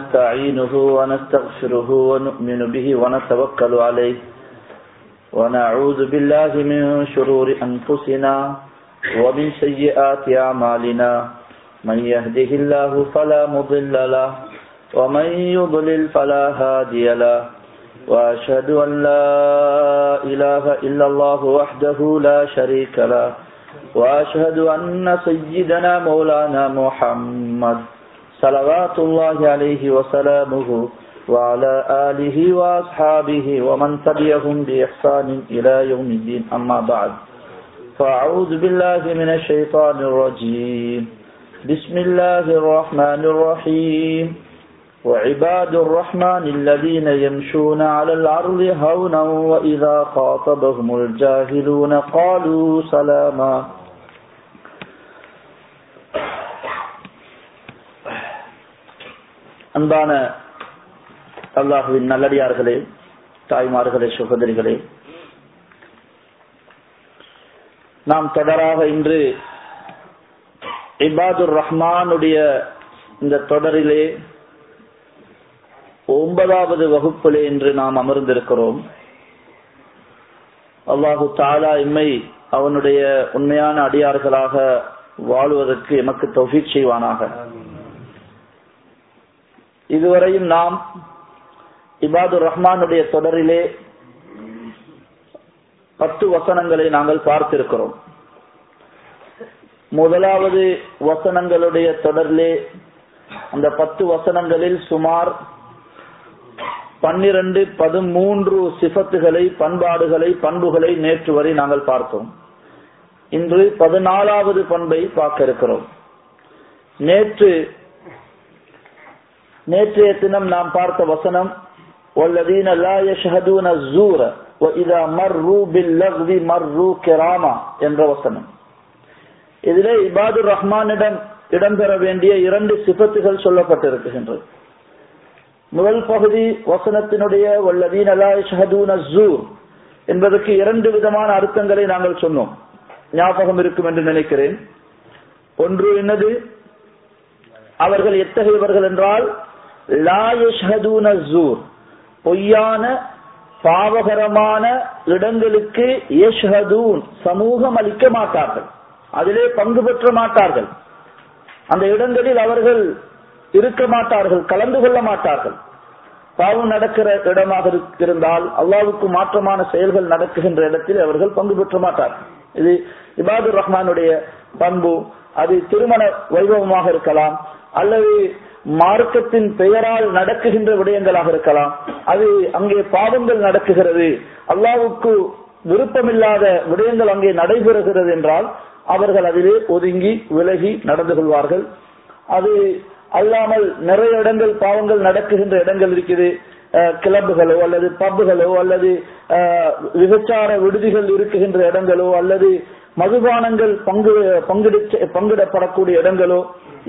نستعينه ونستغفره ونؤمن به ونتوكل عليه ونعوذ بالله من شرور أنفسنا ومن سيئات أعمالنا من يهده الله فلا مضل له ومن يضلل فلا هادي له وأشهد أن لا إله إلا الله وحده لا شريك له وأشهد أن سيدنا مولانا محمد صلوات الله عليه وسلامه وعلى آله وأصحابه ومن تبعهم بإحسان إلى يوم الدين. أما بعد فأعوذ بالله من الشيطان الرجيم. بسم الله الرحمن الرحيم. وعباد الرحمن الذين يمشون على الأرض هونا وإذا خاطبهم الجاهلون قالوا سلاما. அன்பான அல்லாஹுவின் நல்லடியார்களே தாய்மார்களே சகோதரிகளே நாம் தொடராக இன்று இபாதுர் ரஹ்மானுடைய இந்த தொடரிலே ஒன்பதாவது வகுப்பிலே என்று நாம் அமர்ந்திருக்கிறோம். அல்லாஹு தாலா இம்மை அவனுடைய உண்மையான அடியார்களாக வாழ்வதற்கு எமக்கு தொகை செய்வானாக. இதுவரையும் நாம் இபாது ரஹ்மானுடைய தொடரிலே பத்து வசனங்களை நாங்கள் பார்த்திருக்கிறோம். முதலாவது வசனங்களுடைய தொடரிலே அந்த பத்து வசனங்களில் சுமார் பன்னிரண்டு பதிமூன்று சிபத்துகளை பண்பாடுகளை பண்புகளை நேற்று வரை நாங்கள் பார்த்தோம். இன்று பதினாலாவது பண்பை பார்க்க இருக்கிறோம். நேற்று நேற்றைய தினம் நாம் பார்த்த வசனம் والذين لا يشهدون الزور واذا مروا باللغو مروا كراما என்ற வசனம் இதிலே இபாதுர் ரஹ்மானிடம் இடம்பெற வேண்டிய இரண்டு சிபத்துகள் சொல்லப்பட்டிருக்கின்றது முதல் பகுதி வசனத்தினுடைய வல்லதீன் அலா ஷஹதூன் அஸ்ஸூர் என்பதற்கு இரண்டு விதமான அர்த்தங்களை நாங்கள் சொன்னோம் ஞாபகம் இருக்கும் என்று நினைக்கிறேன் ஒன்று என்னது அவர்கள் எத்தகையவர்கள் என்றால் பொய்யான பாவகரமான இடங்களுக்கு சமூகம் அளிக்க மாட்டார்கள். அதிலே பங்கு பெற்ற மாட்டார்கள். அந்த இடங்களில் அவர்கள் இருக்க மாட்டார்கள் கலந்து கொள்ள மாட்டார்கள். பாவம் நடக்கிற இடமாக இருந்தால் அல்லாவுக்கு மாற்றமான செயல்கள் நடக்குகின்ற இடத்தில் அவர்கள் பங்கு பெற்ற மாட்டார்கள். இது இபாதுர் ரஹ்மானுடைய பண்பு. அது திருமண வைபவமாக இருக்கலாம் அல்லது மார்க்கத்தின் பெயரால் நடக்குகின்ற விடயங்களாக இருக்கலாம். அது அங்கே பாவங்கள் நடக்குகிறது. அல்லாவுக்கு விருப்பமில்லாத விடயங்கள் அங்கே நடைபெறுகிறது என்றால் அவர்கள் அதிலே ஒதுங்கி விலகி நடந்து கொள்வார்கள். அது அல்லாமல் நிறைய இடங்கள் பாவங்கள் நடக்குகின்ற இடங்கள் இருக்குது. கிளப்புகளோ அல்லது பப்புகளோ அல்லது விபச்சார விடுதிகள் இருக்குகின்ற இடங்களோ அல்லது மதுபானங்கள் பங்கு பங்கிடப்படக்கூடிய இடங்களோ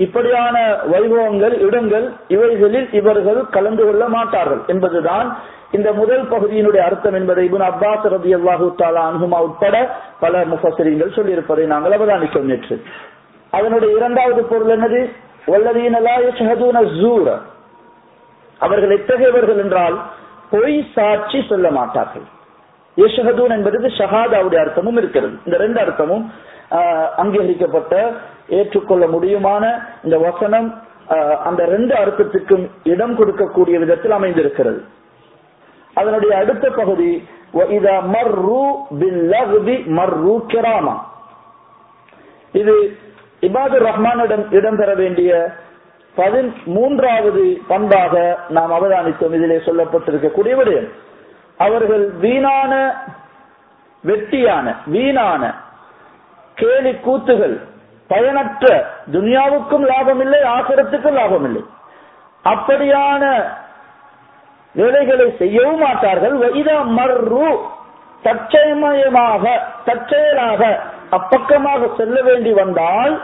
இப்படியான வைபவங்கள் இடங்கள் இவைகளில் இவர்கள் கலந்து கொள்ள மாட்டார்கள் என்பதுதான் இந்த முதல் பகுதியினுடைய அர்த்தம் என்பதை இபுன் அப்பாஸ் ரபி அல்லாஹு தாலா அனுகுமா உட்பட பல முஃபசரிங்கள் சொல்லியிருப்பதை நாங்கள் அவதானித்தோம் நேற்று. அதனுடைய இரண்டாவது பொருள் என்னது? அவர்கள் எத்தகையவர்கள் என்றால் பொய் சாட்சி சொல்ல மாட்டார்கள். யஷஹதூன் என்பது ஷஹாதாவுடைய அர்த்தமும் இருக்கிறது. இந்த ரெண்டு அர்த்தமும் அங்கீகரிக்கப்பட்ட ஏற்றுக்கொள்ள முடியுமான இந்த வசனம் அந்த ரெண்டு அர்த்தத்துக்கும் இடம் கொடுக்கக்கூடிய விதத்தில் அமைந்திருக்கிறது. அதனுடைய அடுத்த பகுதி இது இபாது ரஹ்மானிடம் இடம்பெற வேண்டிய பதிமூன்றாவது பண்பாக நாம் அவதானித்தோம். இதிலே சொல்லப்பட்டிருக்கக்கூடிய விடயம். அவர்கள் வீணான வெட்டியான வீணான கேலி கூத்துகள் பயனற்ற துனியாவுக்கும் லாபம் இல்லை ஆசிரத்துக்கும் லாபம் இல்லை அப்படியான வேலைகளை செய்யவும் மாட்டார்கள். மர்ரு தற்சயமயமாக தற்செயலாக அப்பக்கமாக செல்ல வேண்டி வந்தால்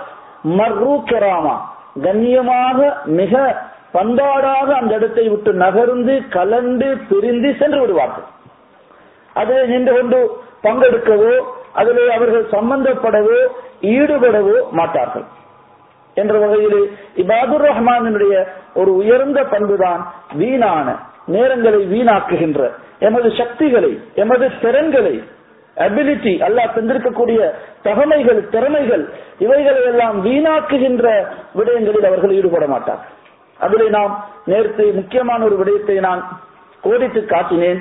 மர்ரு கெராமா கண்ணியமாக மிக பண்பாடாக அந்த இடத்தை விட்டு நகர்ந்து கலந்து பிரிந்து சென்று விடுவார்கள். அதில் நின்று கொண்டு பங்கெடுக்கவோ அதில் அவர்கள் சம்பந்தப்படவோ ஈடுபடவோ மாட்டார்கள். என்ற வகையில் இபாதுர் ரஹ்மானினுடைய ஒரு உயர்ந்த பண்புதான் வீணான நேரங்களை வீணாக்குகின்ற எமது சக்திகளை எமது திறன்களை அபிலிட்டி அல்லாஹ் தந்திருக்கக்கூடிய தகமைகள் திறமைகள் இவைகளை எல்லாம் வீணாக்குகின்ற விடயங்களில் அவர்கள் ஈடுபட மாட்டார் அதிலே நாம் நேற்று முக்கியமான ஒரு விடயத்தை நான் கோடித்து காட்டினேன்.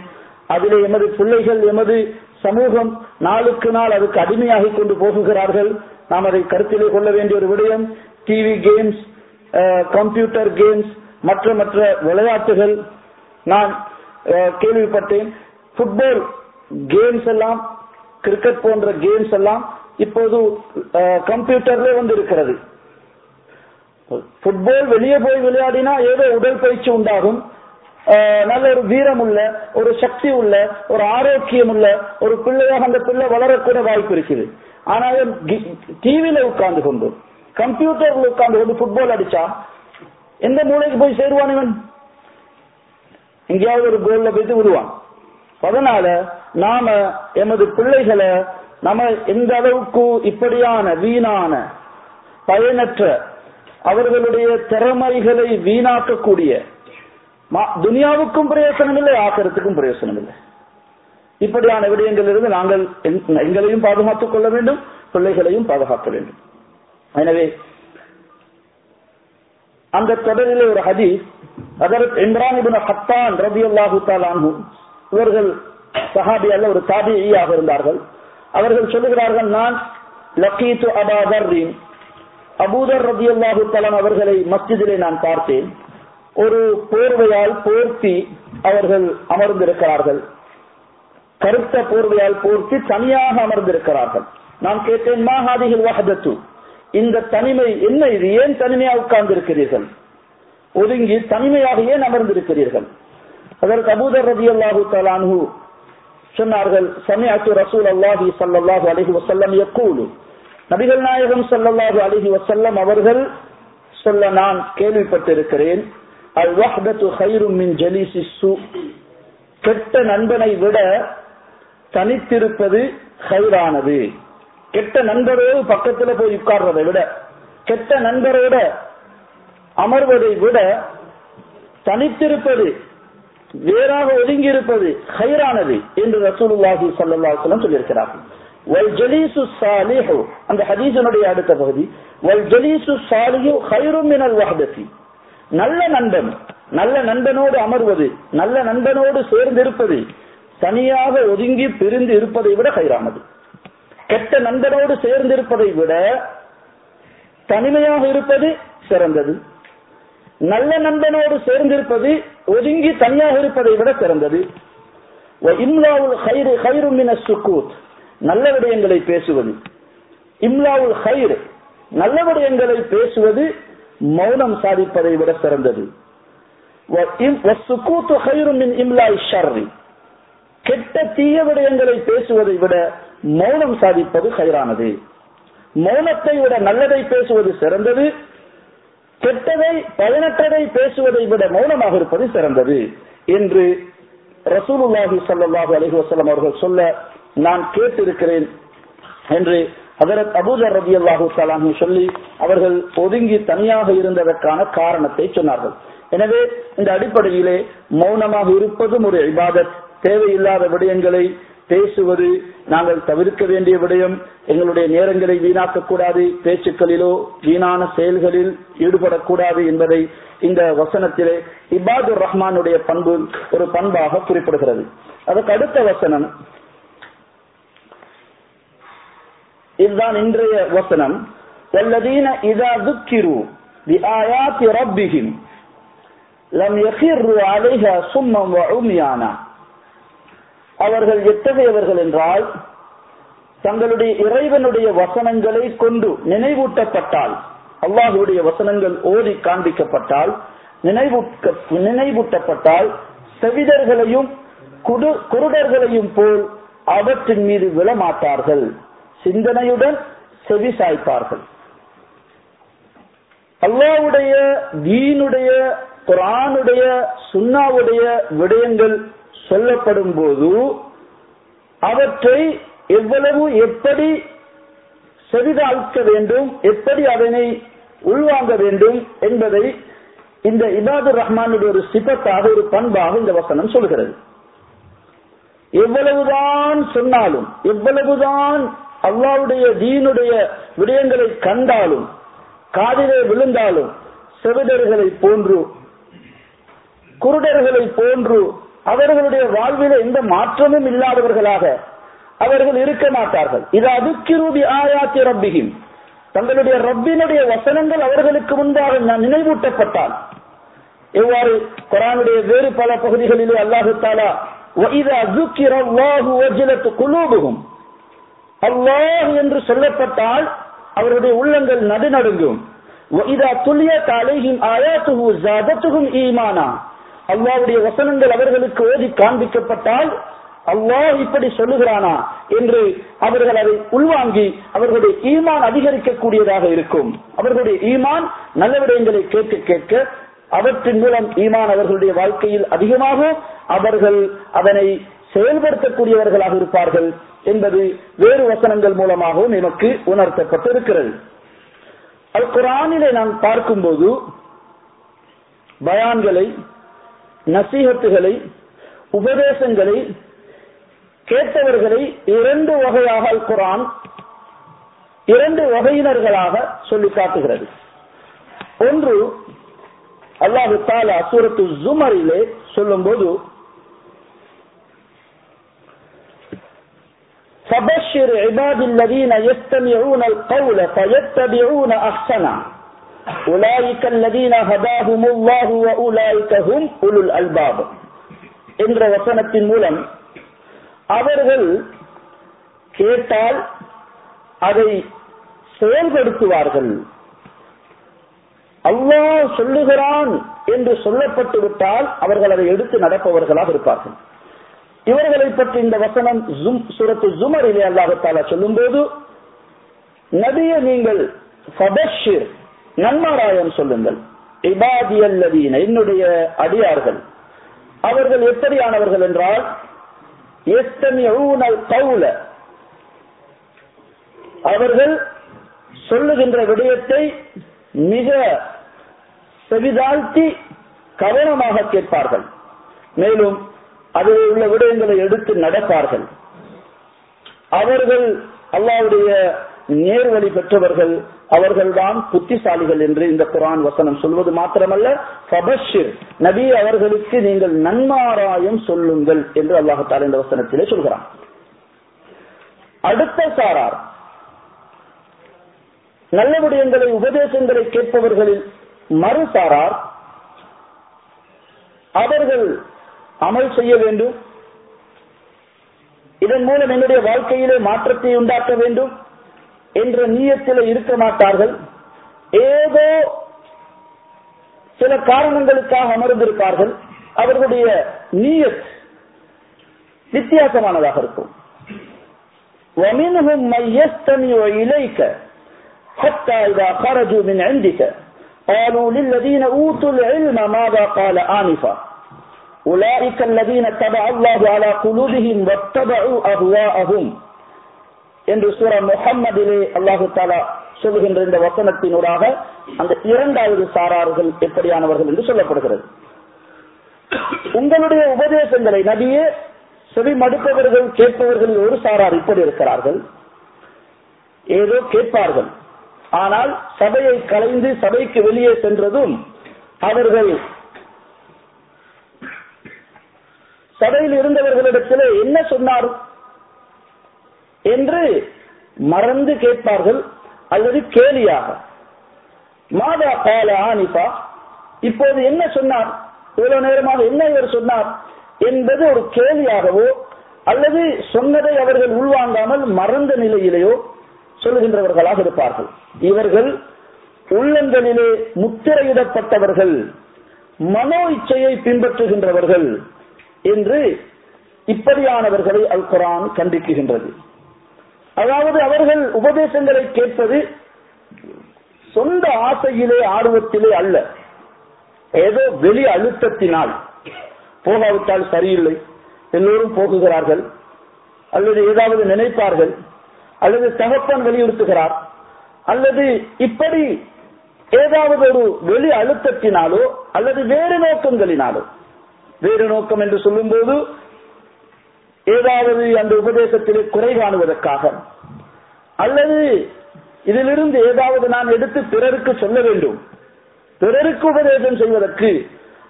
அதிலே எமது பிள்ளைகள் எமது சமூகம் நாளுக்கு நாள் அதுக்கு அடிமையாகி கொண்டு போகுகிறார்கள். நாம் அதை கருத்திலே கொள்ள வேண்டிய ஒரு விடயம் டிவி கேம்ஸ் கம்ப்யூட்டர் கேம்ஸ் மற்ற மற்ற விளையாட்டுகள். நான் கேள்விப்பட்டேன். ஃபுட்பால் கேம்ஸ் எல்லாம் கிரிக்கெட் போன்ற கேம்ஸ் எல்லாம் இப்போது கம்ப்யூட்டர்ல வந்து இருக்கிறது ஃபுட்பால் வெளியே போய் விளையாடினா ஏதோ உடற்பயிற்சி உண்டாகும். நல்ல ஒரு வீரம் உள்ள ஒரு சக்தி உள்ள ஒரு ஆரோக்கியம் உள்ள ஒரு பிள்ளையாக அந்த பிள்ளை வளரக்கூட வாய்ப்பு இருக்குது. ஆனால் டிவியில உட்கார்ந்து கொண்டு கம்ப்யூட்டர்ல உட்கார்ந்து கொண்டு ஃபுட்பால் அடிச்சா எந்த மூளைக்கு போய் சேருவான் இவன்? எங்கேயாவது ஒரு கோல்ல போயிட்டு விடுவான். அதனால நாம எமது பிள்ளைகளை நம்ம எந்த அளவுக்கு இப்படியான வீணான பயனற்ற அவர்களுடைய திறமைகளை வீணாக்கக்கூடிய துனியாவுக்கும் பிரயோசனம் இல்லை ஆக்கறதுக்கும் பிரயோசனம் இல்லை இப்படியான விடயங்கள் இருந்து நாங்கள் எங்களையும் பாதுகாத்துக் கொள்ள வேண்டும் பிள்ளைகளையும் பாதுகாக்க வேண்டும். எனவே அந்த தொடரிலே ஒரு ஹதி அதற்கு இம்ரான் இபின் ஹத்தான் ரபி அல்லாஹு தாலானு இவர்கள் சஹாபி அல்ல ஒரு தாபியாக இருந்தார்கள். அவர்கள் சொல்லுகிறார்கள் நான் லக்கீத்து அபாதர்ரீன் அபூதர் ரபி அல்லாஹு தலான் அவர்களை மஸ்ஜிதிலே நான் பார்த்தேன். ஒரு போர்வையால் போர்த்தி அவர்கள் அமர்ந்திருக்கிறார்கள். கருத்த போர்வையால் போர்த்தி தனியாக அமர்ந்திருக்கிறார்கள். நான் கேட்டேன் மாஹாதிகள் வஹதத்து இந்த தனிமை என்ன இது? ஏன் தனிமையா உட்கார்ந்து இருக்கிறீர்கள் ஒதுங்கி தனிமையாக ஏன் அமர்ந்திருக்கிறீர்கள்? அதற்கு அபூதர் ரதி அல்லாஹு தலான்ஹு சொன்னார்கள் சமயத்து ரசூல் அல்லாஹி சல்லாஹூ அலஹி வசல்லம் எக்கூலு நபிகள் நாயகம் சல்லல்லாஹு அலஹி வசல்லம் அவர்கள் சொல்ல நான் கேள்விப்பட்டிருக்கிறேன் அல் வஹ்தத்து ஹைரும் மின் சு. கெட்ட நண்பனை விட தனித்திருப்பது ஹைரானது கெட்ட நண்பரோடு பக்கத்துல போய் உட்கார்றதை விட கெட்ட நண்பரோட அமர்வதை விட தனித்திருப்பது வேறாக ஒதுங்கி இருப்பது ஹைரானது என்று ரசூலுல்லாஹி சல்லாஹலம் சொல்லியிருக்கிறார்கள். அந்த ஹதீசனுடைய அடுத்த பகுதி. வல் நல்ல நண்பன் நல்ல நண்பனோடு அமர்வது நல்ல நண்பனோடு சேர்ந்து இருப்பது தனியாக ஒதுங்கி பிரிந்து இருப்பதை விட கைரானது கெட்ட நண்பனோடு சேர்ந்து இருப்பதை விட தனிமையாக இருப்பது சிறந்தது. நல்ல நண்பனோடு சேர்ந்திருப்பது ஒதுங்கி தனியாக இருப்பதை விட சிறந்தது. நல்ல விடயங்களை பேசுவது. இம்லாவுல் ஹைர் நல்ல விடயங்களை பேசுவது மௌனம் சாதிப்பதை விட சிறந்தது. கெட்ட தீய விடயங்களை பேசுவதை விட மௌனம் சாதிப்பது ஹைரானது மௌனத்தை விட நல்லதை பேசுவது சிறந்தது. கெட்டதை பயனற்றதை பேசுவதை விட மௌனமாக இருப்பது சிறந்தது. என்று ரசூலுல்லாஹி சல்லாஹூ அலஹி அவர்கள் சொல்ல நான் கேட்டிருக்கிறேன் என்று அதரத் அபூதர் ரபி அல்லாஹூ சலாமி சொல்லி அவர்கள் ஒதுங்கி தனியாக இருந்ததற்கான காரணத்தை சொன்னார்கள். எனவே இந்த அடிப்படையிலே மௌனமாக இருப்பதும் ஒரு இபாதத். தேவையில்லாத விடயங்களை பேசுவது நாங்கள் தவிர்க்க வேண்டிய விடயம். எங்களுடைய நேரங்களை வீணாக்கக்கூடாது. பேச்சுக்களிலோ வீணான செயல்களில் ஈடுபடக்கூடாது என்பதை இந்த வசனத்திலே இபாதுர் ரஹ்மானுடைய பண்பு ஒரு பண்பாக குறிப்பிடுகிறது. அதற்கு அடுத்த வசனம் இதுதான் இன்றைய வசனம் والذين إذا ذكروا بآيات ربهم لم يخروا عليها صما وعميانا அவர்கள் எத்தகையவர்கள் என்றால் தங்களுடைய இறைவனுடைய வசனங்களை கொண்டு நினைவூட்டப்பட்டால் அல்லாஹுடைய வசனங்கள் ஓதி காண்பிக்கப்பட்டால் நினைவூட்டப்பட்டால் செவிதர்களையும் குருடர்களையும் போல் அவற்றின் மீது விழமாட்டார்கள் சிந்தனையுடன் செவி சாய்ப்பார்கள் அல்லாவுடைய தீனுடைய குரானுடைய சுண்ணாவுடைய விடயங்கள் சொல்லப்படும் போது அவற்றை எவ்வளவு எப்படி செவிதாழ்க்க வேண்டும் எப்படி அதனை உள்வாங்க வேண்டும் என்பதை இந்த இபாதுர் ரஹ்மானுடைய ஒரு சிபத்தாக ஒரு பண்பாக இந்த வசனம் சொல்கிறது. எவ்வளவுதான் சொன்னாலும் எவ்வளவுதான் அல்லாவுடைய தீனுடைய விடயங்களை கண்டாலும் காதிலே விழுந்தாலும் செவிடர்களை போன்று குருடர்களை போன்று அவர்களுடைய வாழ்வில எந்த மாற்றமும் இல்லாதவர்களாக அவர்கள் இருக்க மாட்டார்கள். இது அதுக்கிருதி ஆயாத்தி ரப்பிகின் தங்களுடைய ரப்பினுடைய வசனங்கள் அவர்களுக்கு முன்பாக நான் நினைவூட்டப்பட்டால் எவ்வாறு? குரானுடைய வேறு பல பகுதிகளிலே அல்லாஹு தாலா அல்லாஹ் என்று சொல்லப்பட்டால் அவருடைய உள்ளங்கள் நடுநடுங்கும். அல்லாவுடைய வசனங்கள் அவர்களுக்கு ஓதி காண்பிக்கப்பட்டால் அல்லாஹ் இப்படி சொல்லுகிறானா என்று அவர்கள் அதை உள்வாங்கி அவர்களுடைய ஈமான் அதிகரிக்கக்கூடியதாக இருக்கும். அவர்களுடைய ஈமான் நல்ல விடயங்களை கேட்க கேட்க அவற்றின் மூலம் ஈமான் அவர்களுடைய வாழ்க்கையில் அதிகமாகும். அவர்கள் அதனை செயல்படுத்தக்கூடியவர்களாக இருப்பார்கள். என்பது வேறு வசனங்கள் மூலமாகவும் நமக்கு உணர்த்தப்பட்டிருக்கிறது. அது குரானிலே நாம் பார்க்கும்போது பயான்களை நசீகத்துகளை உபதேசங்களை கேட்டவர்களை இரண்டு வகையாக அல் குரான் இரண்டு வகையினர்களாக சொல்லி காட்டுகிறது. ஒன்று அல்லாஹு தாலா சூரத்து ஜுமரிலே சொல்லும் போது فبشر عباد الذين يستمعون القول فيتبعون احسنه أولئك الذين هداهم الله وأولئك هم أولو الألباب என்ற வசனத்தின் மூலம் அவர்கள் கேட்டால் அதை செயல்படுத்துவார்கள் அல்லாஹ் சொல்லுகிறான் என்று சொல்லப்பட்டு விட்டால் அவர்கள் அதை எடுத்து நடப்பவர்களாக இருப்பார்கள் இவர்களை பற்றி இந்த வசனம் சுரத்து ஜுமரிலே அல்லாஹால சொல்லும் போது நபியை நீங்கள் நன்மாராயம் சொல்லுங்கள். இபாதியல்லதீன என்னுடைய அடியார்கள். அவர்கள் எப்படியானவர்கள் என்றால் கவுல. அவர்கள் சொல்லுகின்ற விடயத்தை மிக செவிதாழ்த்தி கவனமாக கேட்பார்கள். மேலும் அதில் உள்ள விடயங்களை எடுத்து நடப்பார்கள். அவர்கள் அல்லாவுடைய நேர்வழி பெற்றவர்கள் அவர்கள்தான் புத்திசாலிகள் என்று இந்த குரான் வசனம் சொல்வது மாத்திரமல்ல ஃபபஷிர் நபி அவர்களுக்கு நீங்கள் நன்மாராயம் சொல்லுங்கள் என்று அல்லாஹால இந்த வசனத்திலே சொல்கிறான். அடுத்த சாரார் நல்ல விடயங்களை உபதேசங்களை கேட்பவர்களில் மறுசாரார் அவர்கள் அமல் செய்ய வேண்டும் இதன் மூலம் என்னுடைய வாழ்க்கையிலே மாற்றத்தை உண்டாக்க வேண்டும் என்ற நீயத்தில் இருக்க மாட்டார்கள் ஏதோ சில காரணங்களுக்காக அமர்ந்திருப்பார்கள் அவர்களுடைய நீயத் வித்தியாசமானதாக இருக்கும் ومنهم من يستمع إليك حتى إذا خرجوا من عندك قالوا للذين أوتوا العلم ماذا قال آنفا أولئك الذين تبع الله على قلوبهم واتبعوا أهواءهم என்று சூரா முகம்மதிலே அல்லாஹு தாலா சொல்லுகின்ற இந்த வசனத்தினூடாக அந்த இரண்டாவது சாரார்கள் எப்படியானவர்கள் என்று சொல்லப்படுகிறது உங்களுடைய உபதேசங்களை நபியே செவி மடுப்பவர்கள் கேட்பவர்கள் ஒரு சாரார் இப்படி இருக்கிறார்கள் ஏதோ கேட்பார்கள் ஆனால் சபையை கலைந்து சபைக்கு வெளியே சென்றதும் அவர்கள் சபையில் இருந்தவர்களிடத்தில் என்ன சொன்னார்? என்று மறந்து கேட்பார்கள் அல்லது கேலியாக. மாதா கால ஆனிபா இப்போது என்ன சொன்னார்? இவ்வளவு நேரமாக என்ன இவர் சொன்னார்? என்பது ஒரு கேலியாகவோ அல்லது சொன்னதை அவர்கள் உள்வாங்காமல் மறந்த நிலையிலேயோ சொல்லுகின்றவர்களாக இருப்பார்கள். இவர்கள் உள்ளங்களிலே முத்திரையிடப்பட்டவர்கள் மனோ இச்சையை பின்பற்றுகின்றவர்கள். என்று இப்படியானவர்களை அல் குரான் கண்டிக்குகின்றது. அதாவது அவர்கள் உபதேசங்களை கேட்பது சொந்த ஆசையிலே ஆர்வத்திலே அல்ல. ஏதோ வெளி அழுத்தத்தினால். போகாவிட்டால் சரியில்லை. எல்லோரும் போகுகிறார்கள். அல்லது ஏதாவது நினைப்பார்கள். அல்லது தகப்பன் வலியுறுத்துகிறார். அல்லது இப்படி ஏதாவது ஒரு வெளி அழுத்தத்தினாலோ அல்லது வேறு நோக்கங்களினாலோ வேறு நோக்கம் என்று சொல்லும் போது ஏதாவது அந்த உபதேசத்திலே குறை காணுவதற்காக. அல்லது இதிலிருந்து ஏதாவது நான் எடுத்து பிறருக்கு சொல்ல வேண்டும். பிறருக்கு உபதேசம் செய்வதற்கு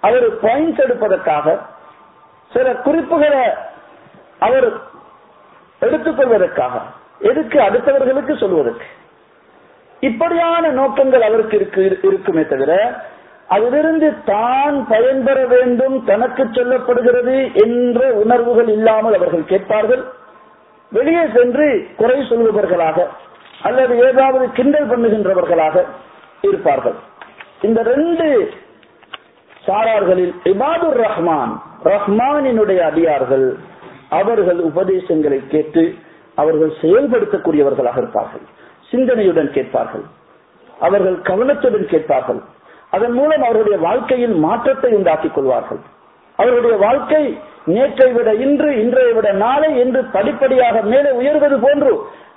அவர் பாயிண்ட்ஸ் எடுப்பதற்காக சில குறிப்புகளை அவர் எடுத்துக்கொள்வதற்காக எதுக்கு அடுத்தவர்களுக்கு சொல்வதற்கு. இப்படியான நோக்கங்கள் அவருக்கு இருக்கு இருக்குமே தவிர அதிலிருந்து தான் பயன்பெற வேண்டும் தனக்கு சொல்லப்படுகிறது என்ற உணர்வுகள் இல்லாமல் அவர்கள் கேட்பார்கள். வெளியே சென்று குறை சொல்லுபவர்களாக அல்லது ஏதாவது கிண்டல் பண்ணுகின்றவர்களாக இருப்பார்கள். இந்த ரெண்டு சாரார்களில் இபாதுர் ரஹ்மான் ரஹ்மானினுடைய அடியார்கள் அவர்கள் உபதேசங்களை கேட்டு அவர்கள் செயல்படுத்தக்கூடியவர்களாக இருப்பார்கள். சிந்தனையுடன் கேட்பார்கள். அவர்கள் கவனத்துடன் கேட்பார்கள். அதன் மூலம் அவருடைய வாழ்க்கையில் மாற்றத்தை உண்டாக்கிக் கொள்வார்கள். அவருடைய வாழ்க்கை நேற்றை விட இன்று இன்றைய விட நாளை என்று படிப்படியாக மேலே உயர்வது போன்று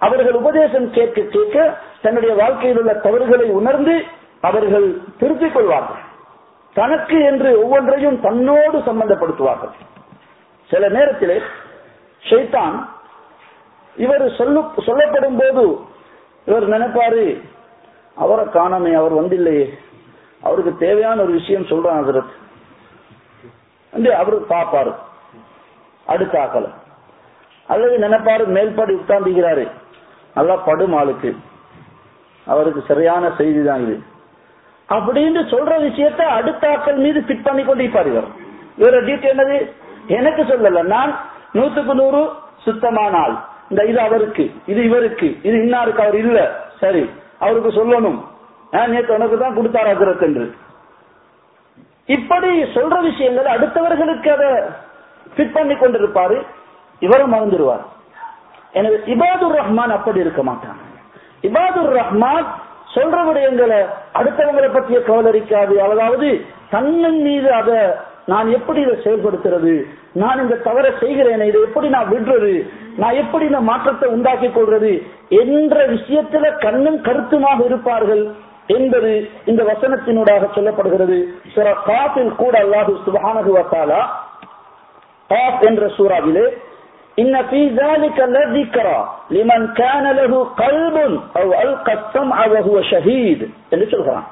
அவர்கள் உபதேசம் கேட்க கேட்க தன்னுடைய வாழ்க்கையில் உள்ள தவறுகளை உணர்ந்து அவர்கள் திருத்திக் கொள்வார்கள். தனக்கு என்று ஒவ்வொன்றையும் தன்னோடு சம்பந்தப்படுத்துவார்கள். சில நேரத்திலே ஷைத்தான் இவர் சொல்லு சொல்லப்படும் போது இவர் நினைப்பாரு அவரை காணாமே அவர் வந்தில்லையே. அவருக்கு தேவையான ஒரு விஷயம் சொல்றான் ஹசரத். வந்து அவரு பாப்பாரு. அடுத்தாக்கல அல்லது நினைப்பாரு மேல்பாடு உட்கார்ந்துகிறாரு நல்லா படும் ஆளுக்கு. அவருக்கு சரியான செய்தி தான் இது. அப்படின்னு சொல்ற விஷயத்த அடுத்த ஆக்கள் மீது ஃபிட் பண்ணி கொண்டிருப்பார் இவர். இவரோட டியூட்டி என்னது? எனக்கு சொல்லல. நான் நூத்துக்கு நூறு சுத்தமான ஆள். இந்த இது அவருக்கு இது இவருக்கு இது இன்னாருக்கு அவர் இல்ல. சரி அவருக்கு சொல்லணும். நேற்று உனக்கு தான் கொடுத்தார் அசரத் என்று. இப்படி சொல்ற விஷயங்கள் அடுத்தவர்களுக்கு அதை ஃபிட் பண்ணி கொண்டிருப்பாரு இவரும் மறந்துடுவார். எனவே இபாதுர் ரஹ்மான் அப்படி இருக்க மாட்டான். இபாதுர் ரஹ்மான் சொல்ற விடயங்களை அடுத்தவங்களை பற்றிய கவலரிக்காது. அதாவது தன்னன் மீது அதை நான் எப்படி இதை செயல்படுத்துறது? நான் இந்த தவற செய்கிறேன் இதை எப்படி நான் விடுறது? நான் எப்படி இந்த மாற்றத்தை உண்டாக்கிக் கொள்றது என்ற விஷயத்துல கண்ணும் கருத்துமாக இருப்பார்கள். என்பது இந்த வசனத்தினூடாக சொல்லப்படுகிறது சுர காஃபில் கூட அல்லாஹு சுபஹானஹு வத்தாலா காஃப் என்ற சூறாவிலே إن في ذلك لذكرى لمن كان له قلب أو ألقى السمع وهو شهيد என்று சொல்கிறான்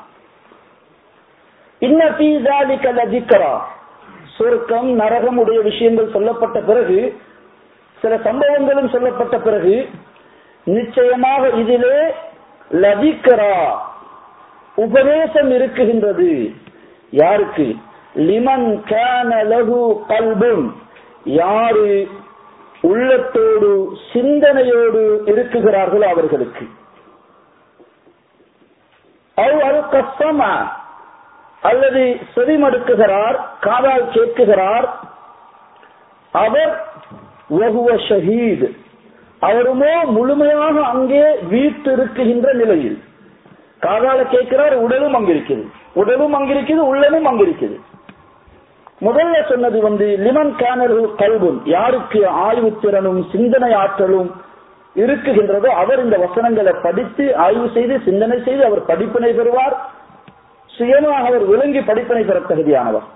இன்ன في ذلك لذكرى சொர்க்கம் நரகம் உடைய விஷயங்கள் சொல்லப்பட்ட பிறகு சில சம்பவங்களும் சொல்லப்பட்ட பிறகு நிச்சயமாக இதிலே லதிக்கரா உபதேசம் இருக்குகின்றது. யாருக்கு? லிமன் லகு கல்பும். யாரு உள்ளத்தோடு சிந்தனையோடு இருக்குகிறார்களோ அவர்களுக்கு. அவ் அல் அல்லது செவிமடுக்குகிறார் காதால் கேட்குகிறார். அவர் வகுவ ஷஹீத். அவருமோ முழுமையாக அங்கே வீட்டு இருக்குகின்ற நிலையில். காதால கேட்கிறார் உடலும் அங்கிருக்குது உடலும் அங்கிருக்குது உள்ளமும் அங்கிருக்குது முதல்ல சொன்னது வந்து லிமன் கேனர்கள் கல்வன் யாருக்கு ஆய்வு திறனும் சிந்தனை ஆற்றலும் இருக்குகின்றதோ அவர் இந்த வசனங்களை படித்து ஆய்வு செய்து சிந்தனை செய்து அவர் படிப்பினை பெறுவார். சுயமாக அவர் விளங்கி படிப்பினை பெற தகுதியானவர்.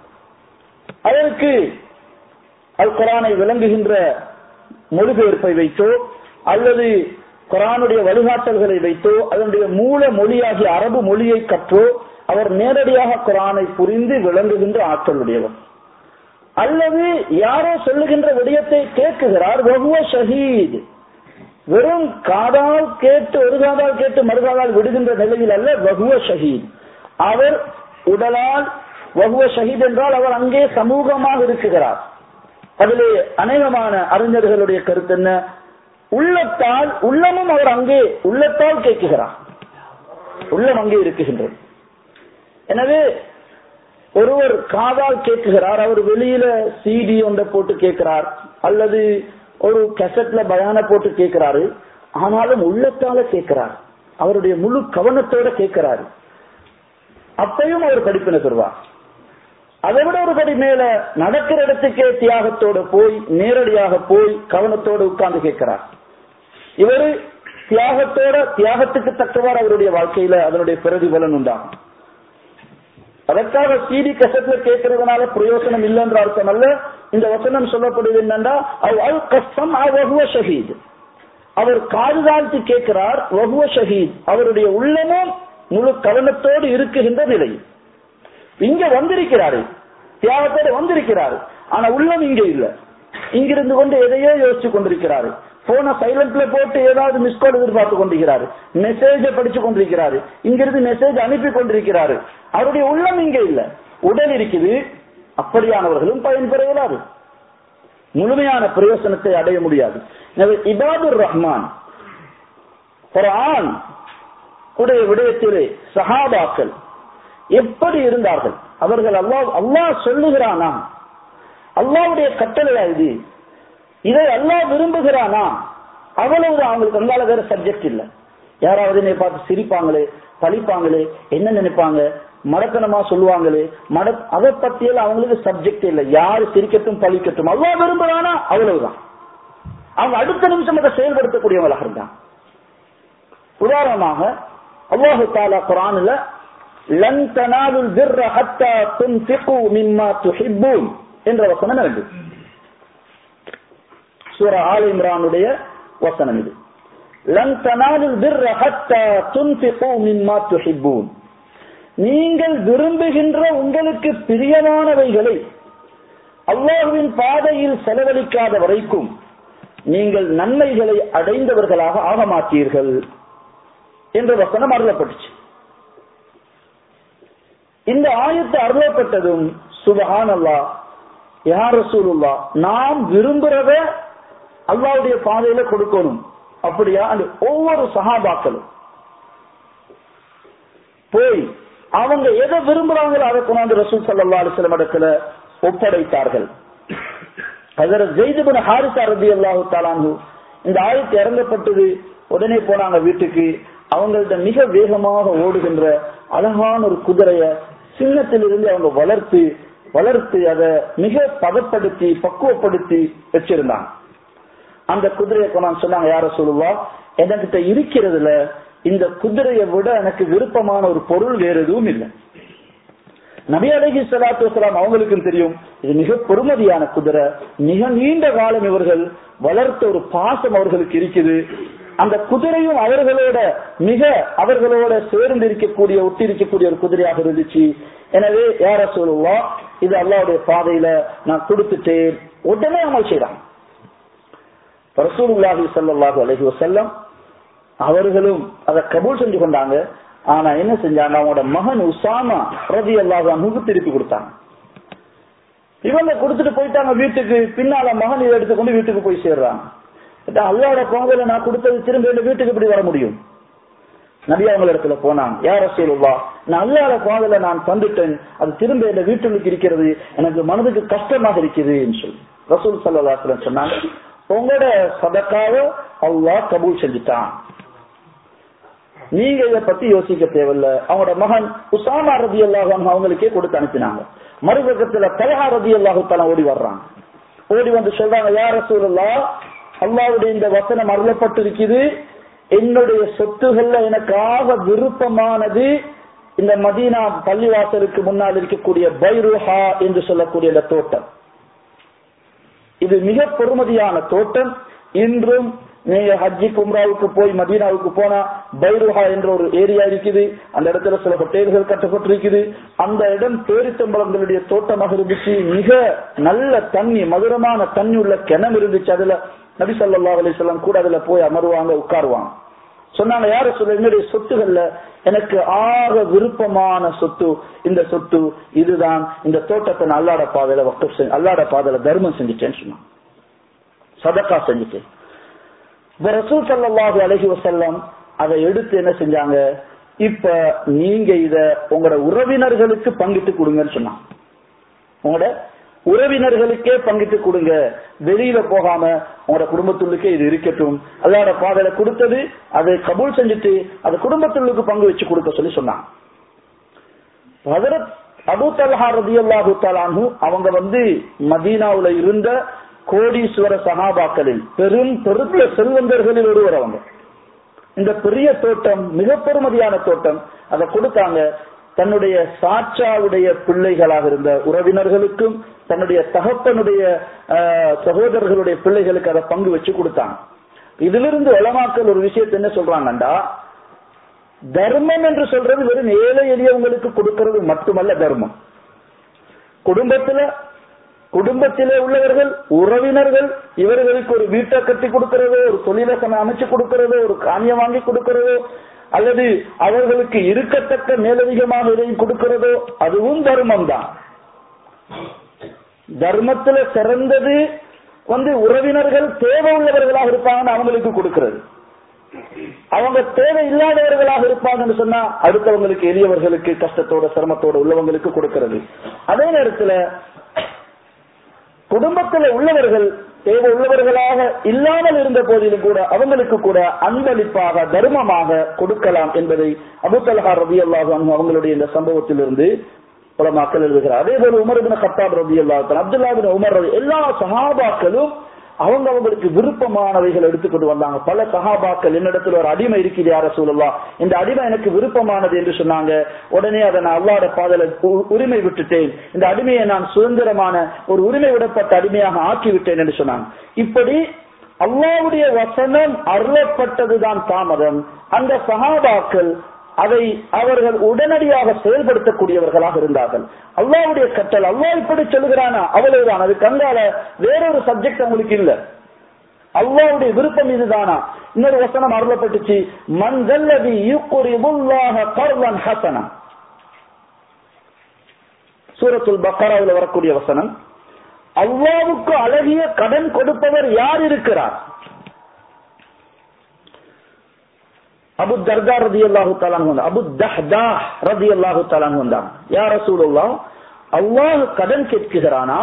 அதற்கு அல் குரானை விளங்குகின்ற மொழிபெயர்ப்பை வைத்தோ அல்லது குரானுடைய வழிகாட்டல்களை வைத்தோ அதனுடைய மூல மொழியாகிய அரபு மொழியை கற்றோ அவர் நேரடியாக குரானை புரிந்து விளங்குகின்ற ஆற்றலுடையவர். அல்லது யாரோ சொல்லுகின்ற விடயத்தை கேட்குகிறார் வகுவ ஷஹீத். வெறும் காதால் கேட்டு ஒரு காதால் கேட்டு மறுகாதால் விடுகின்ற நிலையில் அல்ல வகுவ ஷஹீத். அவர் உடலால் வகுவ ஷஹீத் என்றால் அவர் அங்கே சமூகமாக இருக்குகிறார் அதிலே அநேகமான அறிஞர்களுடைய கருத்து என்ன? உள்ளத்தால் உள்ளமும் அவர் அங்கே உள்ளத்தால் கேட்குகிறார். உள்ளம் அங்கே இருக்குகின்றது. எனவே ஒருவர் காதால் கேட்குகிறார் அவர் வெளியில சிடி ஒன்றை போட்டு கேட்கிறார் அல்லது ஒரு கெசட்ல பயான போட்டு கேட்கிறாரு ஆனாலும் உள்ளத்தால கேட்கிறார். அவருடைய முழு கவனத்தோட கேட்கிறாரு. அப்பையும் அவர் படிப்பினை பெறுவார் அதை விட ஒரு படி மேல நடக்கிற இடத்துக்கே தியாகத்தோட போய் நேரடியாக போய் கவனத்தோடு உட்கார்ந்து கேட்கிறார். இவரு தியாகத்தோட தியாகத்துக்கு தக்கவாறு அவருடைய வாழ்க்கையில அதனுடைய பிரதிபலன் உண்டாகும். அதற்காக சீடி கசத்துல கேட்கறதுனால பிரயோசனம் இல்லைன்ற அர்த்தம் அல்ல. இந்த வசனம் சொல்லப்படுது என்னன்னா அவ் அல் கஸ்தம் ஷஹீத். அவர் காது தாழ்த்தி கேட்கிறார் வகுவ ஷஹீத். அவருடைய உள்ளமும் முழு கவனத்தோடு இருக்குகின்ற நிலை. இங்க வந்திருக்கிறாரு. தியாகத்தோடு வந்திருக்கிறாரு. ஆனா உள்ளம் இங்க இல்லை. இங்கிருந்து கொண்டு எதையோ யோசிச்சு கொண்டிருக்கிறாரு. போன சைலண்ட்ல போட்டு ஏதாவது மிஸ் கால் எதிர்பார்த்து கொண்டிருக்கிறாரு. மெசேஜ படிச்சு கொண்டிருக்கிறாரு. இங்கிருந்து மெசேஜ் அனுப்பி கொண்டிருக்கிறாரு. அவருடைய உள்ளம் இங்க இல்ல. உடல் இருக்குது. அப்படியானவர்களும் பயன்பெற இயலாது முழுமையான பிரயோசனத்தை அடைய முடியாது. எனவே இபாதுர் ரஹ்மான் குர்ஆன் உடைய விடயத்திலே சஹாபாக்கள் எப்படி இருந்தார்கள்? அவர்கள் அல்லா அல்லாஹ் சொல்லுகிறானா? அல்லாவுடைய கட்டளையா இது? இதை எல்லாம் விரும்புகிறானா? அவ்வளவு அவங்களுக்கு அங்கால வேற சப்ஜெக்ட் இல்ல. யாராவது என்னை பார்த்து சிரிப்பாங்களே பழிப்பாங்களே என்ன நினைப்பாங்க? மடத்தனமா சொல்லுவாங்களே மட அதை பத்தியெல்லாம் அவங்களுக்கு சப்ஜெக்ட் இல்லை. யாரு சிரிக்கட்டும் பழிக்கட்டும் அல்லாஹ் விரும்புறானா அவ்வளவுதான். அவங்க அடுத்த நிமிஷம் அதை செயல்படுத்தக்கூடியவங்களாக இருந்தான் உதாரணமாக அல்லாஹு தாலா குரான்ல லன் தனாலுல் என்ற வசனம் இருக்கு சூர ஆல் இம்ரானுடைய வசனம் இது. நீங்கள் விரும்புகின்ற உங்களுக்கு பிரியமானவைகளை அல்லாஹுவின் பாதையில் செலவழிக்காத வரைக்கும் நீங்கள் நன்மைகளை அடைந்தவர்களாக ஆக மாட்டீர்கள் என்ற வசனம் அருளப்பட்டுச்சு. இந்த ஆயத்தை அருளப்பட்டதும் சுபஹான் அல்லா யார் ரசூலுல்லா நாம் விரும்புறத அல்லாவுடைய பாதையில கொடுக்கணும். அப்படியா? அந்த ஒவ்வொரு சகாபாக்களும் போய் அவங்க எதை விரும்புறாங்களோ அதை கொண்டாந்து ரசூல் சல்லா அலிஸ்லம் இடத்துல ஒப்படைத்தார்கள். ஹசரத் ஜெய்துபின் ஹாரிசா ரபி அல்லாஹு தாலானு இந்த ஆயத்து இறங்கப்பட்டது. உடனே போனாங்க வீட்டுக்கு. அவங்கள்ட்ட மிக வேகமாக ஓடுகின்ற அழகான ஒரு குதிரைய சின்னத்திலிருந்து அவங்க வளர்த்து வளர்த்து அதை மிக பதப்படுத்தி பக்குவப்படுத்தி வச்சிருந்தாங்க. அந்த குதிரையை கொண்டாந்து சொன்னாங்க யார சொல்லுவா என்கிட்ட இருக்கிறதுல இந்த குதிரையை விட எனக்கு விருப்பமான ஒரு பொருள் வேற எதுவும் இல்லை. நபி அலஹி சலாத்து வலாம் அவங்களுக்கும் தெரியும் இது மிக பொறுமதியான குதிரை மிக நீண்ட காலம் இவர்கள் வளர்த்த ஒரு பாசம் அவர்களுக்கு இருக்குது. அந்த குதிரையும் அவர்களோட மிக அவர்களோட சேர்ந்து இருக்கக்கூடிய ஒட்டி இருக்கக்கூடிய ஒரு குதிரையாக இருந்துச்சு. எனவே யார சொல்லுவா இது அல்லாவுடைய பாதையில நான் கொடுத்துட்டேன். உடனே அமல் செய்யறான் ரசூலுல்லாஹி சல்லாஹூ அலஹி வசல்லம் அவர்களும் அதை கபூல் செஞ்சு கொண்டாங்க. ஆனா என்ன செஞ்சாங்க? அவங்களோட மகன் உசாமா ரதி அல்லாஹானுக்கு திருப்பி கொடுத்தாங்க. இவங்க கொடுத்துட்டு போயிட்டாங்க வீட்டுக்கு. பின்னால மகன் இதை எடுத்துக்கொண்டு வீட்டுக்கு போய் சேர்றாங்க. அல்லாவோட பாதையில நான் கொடுத்தது திரும்ப இந்த வீட்டுக்கு இப்படி வர முடியும்? நபி அவங்க இடத்துல போனாங்க. யார சொல்லுவா நான் அல்லாத பாதையில நான் தந்துட்டேன். அது திரும்ப இந்த வீட்டுக்கு இருக்கிறது. எனக்கு மனதுக்கு கஷ்டமாக இருக்குதுன்னு சொல்லி ரசூல் சல்லா சொன்னாங்க. உங்களோட சதக்காவை அல்லாஹ் கபூல் செஞ்சுட்டான். நீங்க இதை பத்தி யோசிக்க தேவையில்ல. அவங்களோட மகன் உசாமா ரதி அல்லாஹ் அவங்களுக்கே கொடுத்து அனுப்பினாங்க. மறுபக்கத்துல தலஹா ரதி அல்லாஹுத்தான ஓடி வர்றாங்க. ஓடி வந்து சொல்றாங்க யார சூழல்லா அல்லாவுடைய இந்த வசனம் அருளப்பட்டிருக்குது. என்னுடைய சொத்துகள்ல எனக்காக விருப்பமானது இந்த மதீனா பள்ளிவாசலுக்கு முன்னால் இருக்கக்கூடிய பைருஹா என்று சொல்லக்கூடிய இந்த தோட்டம். இது மிக பொறுமதியான தோட்டம். இன்றும் நீங்க ஹஜ்ஜி கும்ராவுக்கு போய் மதீனாவுக்கு போனா பைருஹா என்ற ஒரு ஏரியா இருக்குது. அந்த இடத்துல சில ஹோட்டல்கள் கட்டப்பட்டிருக்குது. அந்த இடம் பேரித்தம்பளங்களுடைய தோட்டமாக இருந்துச்சு. மிக நல்ல தண்ணி மதுரமான தண்ணி உள்ள கிணம் இருந்துச்சு. அதுல நபி சொல்லா அலிசல்லாம் கூட அதுல போய் அமருவாங்க உட்காருவாங்க. சொன்னாங்க யார சொல்ல என்னுடைய சொத்துகள்ல எனக்கு ஆக விருப்பமான சொத்து இந்த சொத்து இதுதான். இந்த தோட்டத்தை நான் அல்லாட பாதையில வக்க அல்லாட பாதையில தர்மம் செஞ்சுட்டேன்னு சொன்னான் சதக்கா செஞ்சுட்டேன். இப்ப ரசூல் சல்லாஹு அலஹி வசல்லம் அதை எடுத்து என்ன செஞ்சாங்க? இப்ப நீங்க இத உங்களோட உறவினர்களுக்கு பங்கிட்டு கொடுங்கன்னு சொன்னாங்க. உங்களோட உறவினர்களுக்கே பங்கிட்டு கொடுங்க. வெளியில போகாம உங்களோட குடும்பத்துள்ளுக்கே இது இருக்கட்டும். அதோட பாதையில கொடுத்தது அதை கபூல் செஞ்சுட்டு அது குடும்பத்துள்ளுக்கு பங்கு வச்சு கொடுக்க சொல்லி சொன்னான் அபு தல்ஹா ரதி அல்லாஹு தலானு அவங்க வந்து மதீனாவுல இருந்த கோடீஸ்வர சகாபாக்களில் பெரும் பெருத்த செல்வந்தர்களில் ஒருவர் அவங்க. இந்த பெரிய தோட்டம் மிக பெருமதியான தோட்டம் அதை கொடுத்தாங்க. தன்னுடைய சாட்சாவுடைய பிள்ளைகளாக இருந்த உறவினர்களுக்கும் தன்னுடைய தகப்பனுடைய சகோதரர்களுடைய பிள்ளைகளுக்கு அதை பங்கு வச்சு கொடுத்தாங்க இதிலிருந்து வளமாக்கல் ஒரு விஷயத்தை என்ன சொல்றாங்கண்டா? தர்மம் என்று சொல்றது வெறும் ஏழை எளியவங்களுக்கு கொடுக்கிறது மட்டுமல்ல தர்மம். குடும்பத்துல குடும்பத்திலே உள்ளவர்கள் உறவினர்கள் இவர்களுக்கு ஒரு வீட்டை கட்டி கொடுக்கிறதோ ஒரு தொழிலசனை அமைச்சு கொடுக்கிறதோ ஒரு காணியம் வாங்கி கொடுக்கிறதோ அல்லது அவர்களுக்கு இருக்கத்தக்க மேலதிகமாக எதையும் கொடுக்கிறதோ அதுவும் தர்மம் தான் தர்மத்துல சிறந்தது வந்து உறவினர்கள் தேவை உள்ளவர்களாக இருப்பாங்கன்னு அவங்களுக்கு கொடுக்கிறது. அவங்க தேவை இல்லாதவர்களாக இருப்பாங்கன்னு சொன்னா அடுத்தவங்களுக்கு எளியவர்களுக்கு கஷ்டத்தோட சிரமத்தோட உள்ளவங்களுக்கு கொடுக்கிறது. அதே நேரத்துல குடும்பத்தில் உள்ளவர்கள் தேவை உள்ளவர்களாக இல்லாமல் இருந்த போதிலும் கூட அவங்களுக்கு கூட அன்பளிப்பாக தர்மமாக கொடுக்கலாம் என்பதை அபுத்தல்ஹா ரபி அல்லாஹ் அவங்களுடைய இந்த சம்பவத்திலிருந்து மக்கள் எழுதுகிறார். அதே போல உமர் பின் கத்தாப் ரபி அல்லாஹ் அப்துல்லா பின் உமர் எல்லா சஹாபாக்களும் அவங்க அவங்களுக்கு விருப்பமானவைகள் எடுத்துக்கொண்டு வந்தாங்க. பல சகாபாக்கள் என்னிடத்துல ஒரு அடிமை இருக்குது யார சொல்லலாம் இந்த அடிமை எனக்கு விருப்பமானது என்று சொன்னாங்க. உடனே அதை நான் அல்லாட பாதல உ- உரிமை விட்டுட்டேன். இந்த அடிமையை நான் சுதந்திரமான ஒரு உரிமை விடப்பட்ட அடிமையாக ஆக்கி விட்டேன் என்று சொன்னாங்க. இப்படி அல்லாவுடைய வசனம் அருளப்பட்டதுதான் தாமதம். அந்த சகாபாக்கள் அதை அவர்கள் உடனடியாக செயல்படுத்தக்கூடியவர்களாக இருந்தார்கள். அல்லாவுடைய கற்றல் அல்லா இப்படி சொல்லுகிறானா? அவ்வளவுதான் அது கண்டால வேறொரு சப்ஜெக்ட் அவங்களுக்கு இல்ல. அல்லாவுடைய விருப்பம் இதுதானா? இன்னொரு வசனம் அருளப்பட்டுச்சு. மன்தல்லதி யுக்குரிபுல்லாஹ கர்வன் ஹசனா. சூரத்துல் பக்காராவில் வரக்கூடிய வசனம். அல்லாவுக்கு அழகிய கடன் கொடுப்பவர் யார் இருக்கிறார்? அபு தர்தா ரதி அல்லாஹு தாலான் அபு தஹ்தா ரதி அல்லாஹு தாலாங்க வந்தாங்க யார் ரசூலுல்லா அல்லாஹ் கடன் கேட்குகிறானா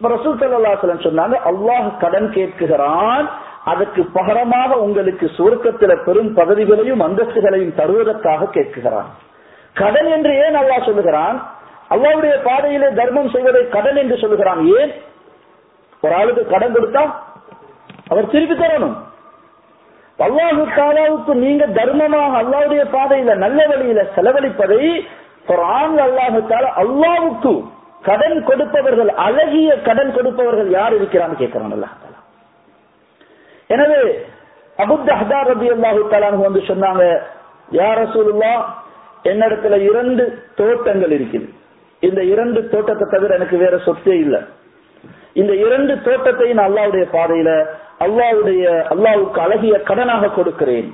ரசூல் ஸல்லல்லாஹு சொன்னாங்க அல்லாஹ் கடன் கேட்குகிறான் அதற்கு பகரமாக உங்களுக்கு சுருக்கத்தில பெரும் பதவிகளையும் அந்தஸ்துகளையும் தருவதற்காக கேட்குகிறான் கடன் என்று ஏன் அல்லாஹ் சொல்லுகிறான்? அல்லாவுடைய பாதையிலே தர்மம் செய்வதை கடன் என்று சொல்லுகிறான். ஏன்? ஒரு ஆளுக்கு கடன் கொடுத்தா அவர் திருப்பி தரணும். அல்லாஹு தாலாவுக்கு நீங்க தர்மமாக அல்லாவுடைய பாதையில நல்ல வழியில செலவழிப்பதை அல்லாஹு தாலா அல்லாவுக்கு கடன் கொடுப்பவர்கள் அழகிய கடன் கொடுப்பவர்கள் யார் இருக்கிறான்னு கேட்கிறான் அல்லாஹ் தாலா. எனவே அபுத் ரபி அல்லாஹு தாலான்னு வந்து சொன்னாங்க யார் ரசூலுல்லா என்னிடத்துல இரண்டு தோட்டங்கள் இருக்குது. இந்த இரண்டு தோட்டத்தை தவிர எனக்கு வேற சொத்தே இல்லை. இந்த இரண்டு தோட்டத்தையும் நான் அல்லாவுடைய பாதையில அல்லாவுடைய அல்லாவுக்கு அழகிய கடனாக கொடுக்கிறேன்.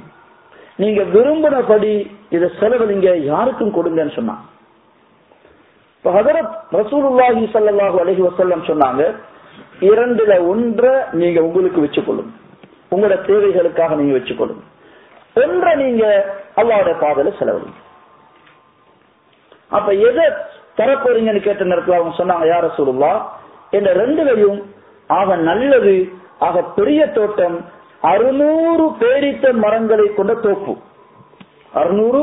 நீங்க விரும்பினபடி இதை செலவழிங்க யாருக்கும் கொடுங்கன்னு சொன்னான். இப்ப ஹதரத் ரசூலுல்லாஹி ஸல்லல்லாஹு அலைஹி வசல்லம் சொன்னாங்க இரண்டுல ஒன்றை நீங்க உங்களுக்கு வச்சுக்கொள்ளும். உங்களோட தேவைகளுக்காக நீங்க வச்சுக்கொள்ளும். ஒன்றை நீங்க அல்லாவுடைய பாதையில செலவழிங்க அப்ப எதை தரப்போறீங்கன்னு கேட்ட நேரத்தில் அவங்க சொன்னாங்க யார சொல்லலா என்ன ரெண்டுலையும் ஆக நல்லது ஆக பெரிய தோட்டம் அறுநூறு பேரித்த மரங்களை கொண்ட தோப்பு. அறுநூறு